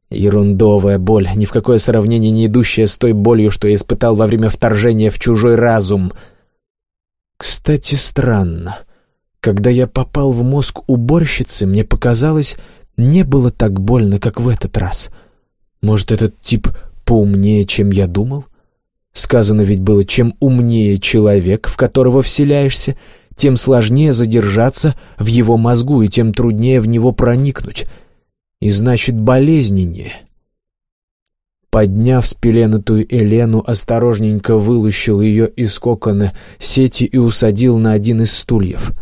Ерундовая боль, ни в какое сравнение не идущая с той болью, что я испытал во время вторжения в чужой разум. Кстати, странно. Когда я попал в мозг уборщицы, мне показалось, не было так больно, как в этот раз. Может, этот тип поумнее, чем я думал? Сказано ведь было, чем умнее человек, в которого вселяешься, тем сложнее задержаться в его мозгу и тем труднее в него проникнуть. И значит, болезненнее. Подняв спеленатую Елену, осторожненько вылущил ее из кокона сети и усадил на один из стульев.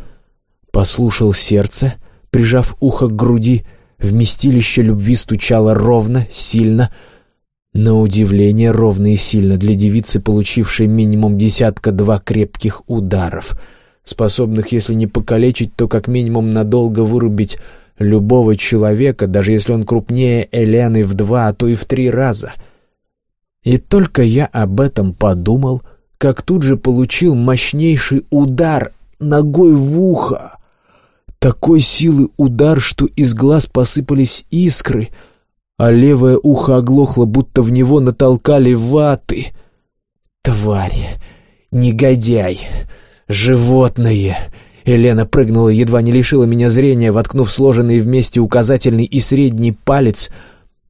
Послушал сердце, прижав ухо к груди, вместилище любви стучало ровно, сильно, на удивление ровно и сильно для девицы, получившей минимум десятка-два крепких ударов — способных, если не покалечить, то как минимум надолго вырубить любого человека, даже если он крупнее Элены в два, а то и в три раза. И только я об этом подумал, как тут же получил мощнейший удар ногой в ухо. Такой силы удар, что из глаз посыпались искры, а левое ухо оглохло, будто в него натолкали ваты. «Тварь! Негодяй!» «Животное!» Елена прыгнула, едва не лишила меня зрения, воткнув сложенные вместе указательный и средний палец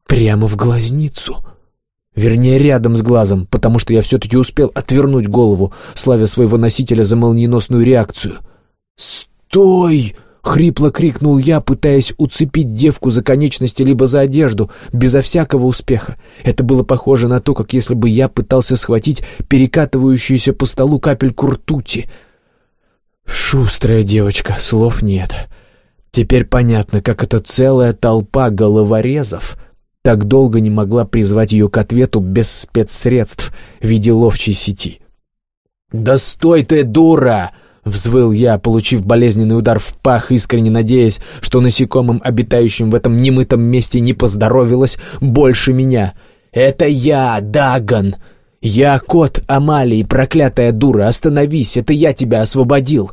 прямо в глазницу. Вернее, рядом с глазом, потому что я все-таки успел отвернуть голову, славя своего носителя за молниеносную реакцию. «Стой!» — хрипло крикнул я, пытаясь уцепить девку за конечности либо за одежду, безо всякого успеха. Это было похоже на то, как если бы я пытался схватить перекатывающуюся по столу капельку ртути — Шустрая девочка, слов нет. Теперь понятно, как эта целая толпа головорезов так долго не могла призвать ее к ответу без спецсредств в виде ловчей сети. «Да стой ты, дура!» — взвыл я, получив болезненный удар в пах, искренне надеясь, что насекомым, обитающим в этом немытом месте, не поздоровилось больше меня. «Это я, Даган!» «Я кот Амалии, проклятая дура, остановись, это я тебя освободил!»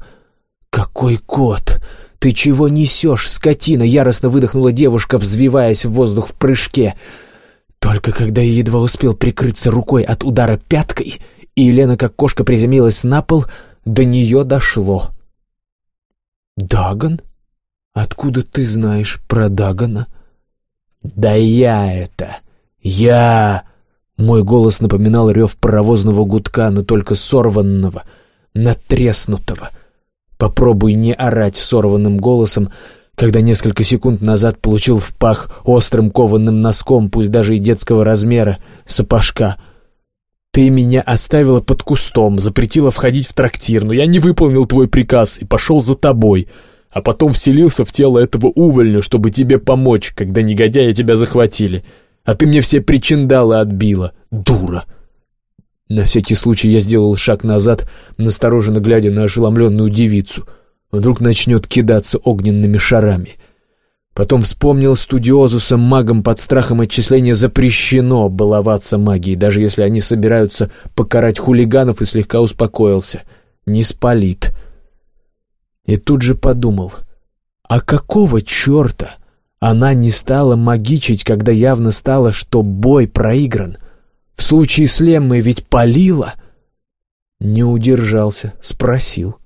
«Какой кот? Ты чего несешь, скотина?» — яростно выдохнула девушка, взвиваясь в воздух в прыжке. Только когда я едва успел прикрыться рукой от удара пяткой, и Елена, как кошка, приземлилась на пол, до нее дошло. «Даган? Откуда ты знаешь про Дагана?» «Да я это! Я!» Мой голос напоминал рев паровозного гудка, но только сорванного, натреснутого. Попробуй не орать сорванным голосом, когда несколько секунд назад получил в пах острым кованым носком, пусть даже и детского размера, сапожка. Ты меня оставила под кустом, запретила входить в трактир, но я не выполнил твой приказ и пошел за тобой, а потом вселился в тело этого увольня, чтобы тебе помочь, когда негодяи тебя захватили а ты мне все причиндалы отбила, дура!» На всякий случай я сделал шаг назад, настороженно глядя на ошеломленную девицу. Вдруг начнет кидаться огненными шарами. Потом вспомнил студиозуса магом под страхом отчисления запрещено баловаться магией, даже если они собираются покарать хулиганов, и слегка успокоился. Не спалит. И тут же подумал, а какого черта она не стала магичить, когда явно стало, что бой проигран? В случае с Леммой ведь палила. Не удержался, спросил.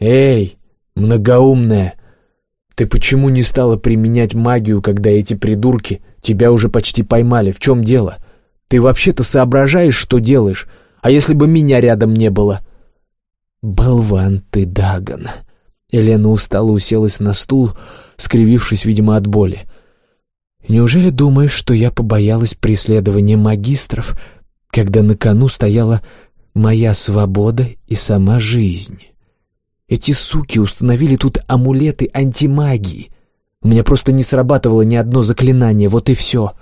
«Эй, многоумная, ты почему не стала применять магию, когда эти придурки тебя уже почти поймали? В чем дело? Ты вообще-то соображаешь, что делаешь? А если бы меня рядом не было?» «Болван ты, Даган!» Елена устало уселась на стул, скривившись, видимо, от боли. «Неужели думаешь, что я побоялась преследования магистров, когда на кону стояла моя свобода и сама жизнь?» Эти суки установили тут амулеты антимагии. У меня просто не срабатывало ни одно заклинание, вот и все.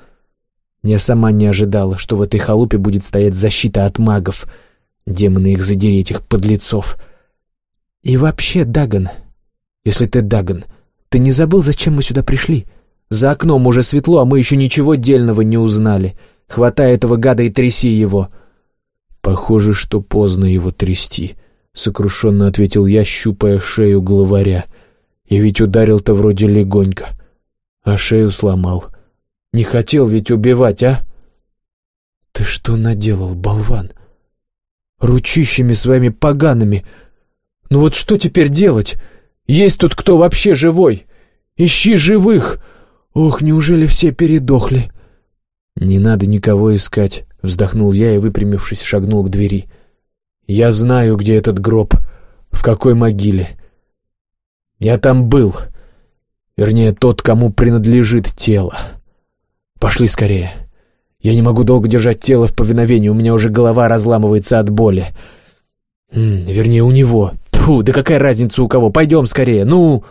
Я сама не ожидала, что в этой халупе будет стоять защита от магов. Демоны их задереть, их подлецов. И вообще, Даган, если ты Даган, ты не забыл, зачем мы сюда пришли? За окном уже светло, а мы еще ничего дельного не узнали. Хватай этого гада и тряси его. Похоже, что поздно его трясти. — сокрушенно ответил я, щупая шею главаря. «И ведь ударил-то вроде легонько, а шею сломал. Не хотел ведь убивать, а?» «Ты что наделал, болван? Ручищами своими погаными. Ну вот что теперь делать? Есть тут кто вообще живой? Ищи живых! Ох, неужели все передохли?» «Не надо никого искать», — вздохнул я и, выпрямившись, шагнул к двери. Я знаю, где этот гроб, в какой могиле. Я там был. Вернее, тот, кому принадлежит тело. Пошли скорее. Я не могу долго держать тело в повиновении, у меня уже голова разламывается от боли. М -м, вернее, у него. Тьфу, да какая разница у кого? Пойдем скорее, ну!»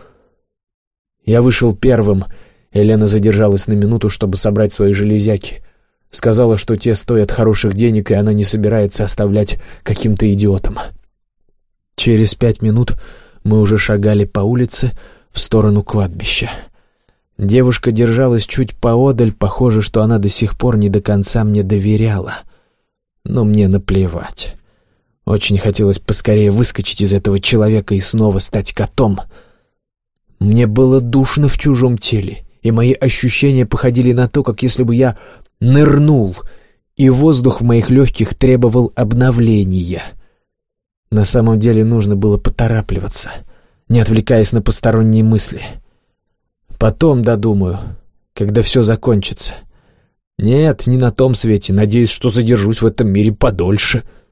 Я вышел первым. Елена задержалась на минуту, чтобы собрать свои железяки. Сказала, что те стоят хороших денег, и она не собирается оставлять каким-то идиотам. Через пять минут мы уже шагали по улице в сторону кладбища. Девушка держалась чуть поодаль, похоже, что она до сих пор не до конца мне доверяла. Но мне наплевать. Очень хотелось поскорее выскочить из этого человека и снова стать котом. Мне было душно в чужом теле, и мои ощущения походили на то, как если бы я нырнул, и воздух в моих легких требовал обновления. На самом деле нужно было поторапливаться, не отвлекаясь на посторонние мысли. Потом додумаю, когда все закончится. Нет, не на том свете, надеюсь, что задержусь в этом мире подольше».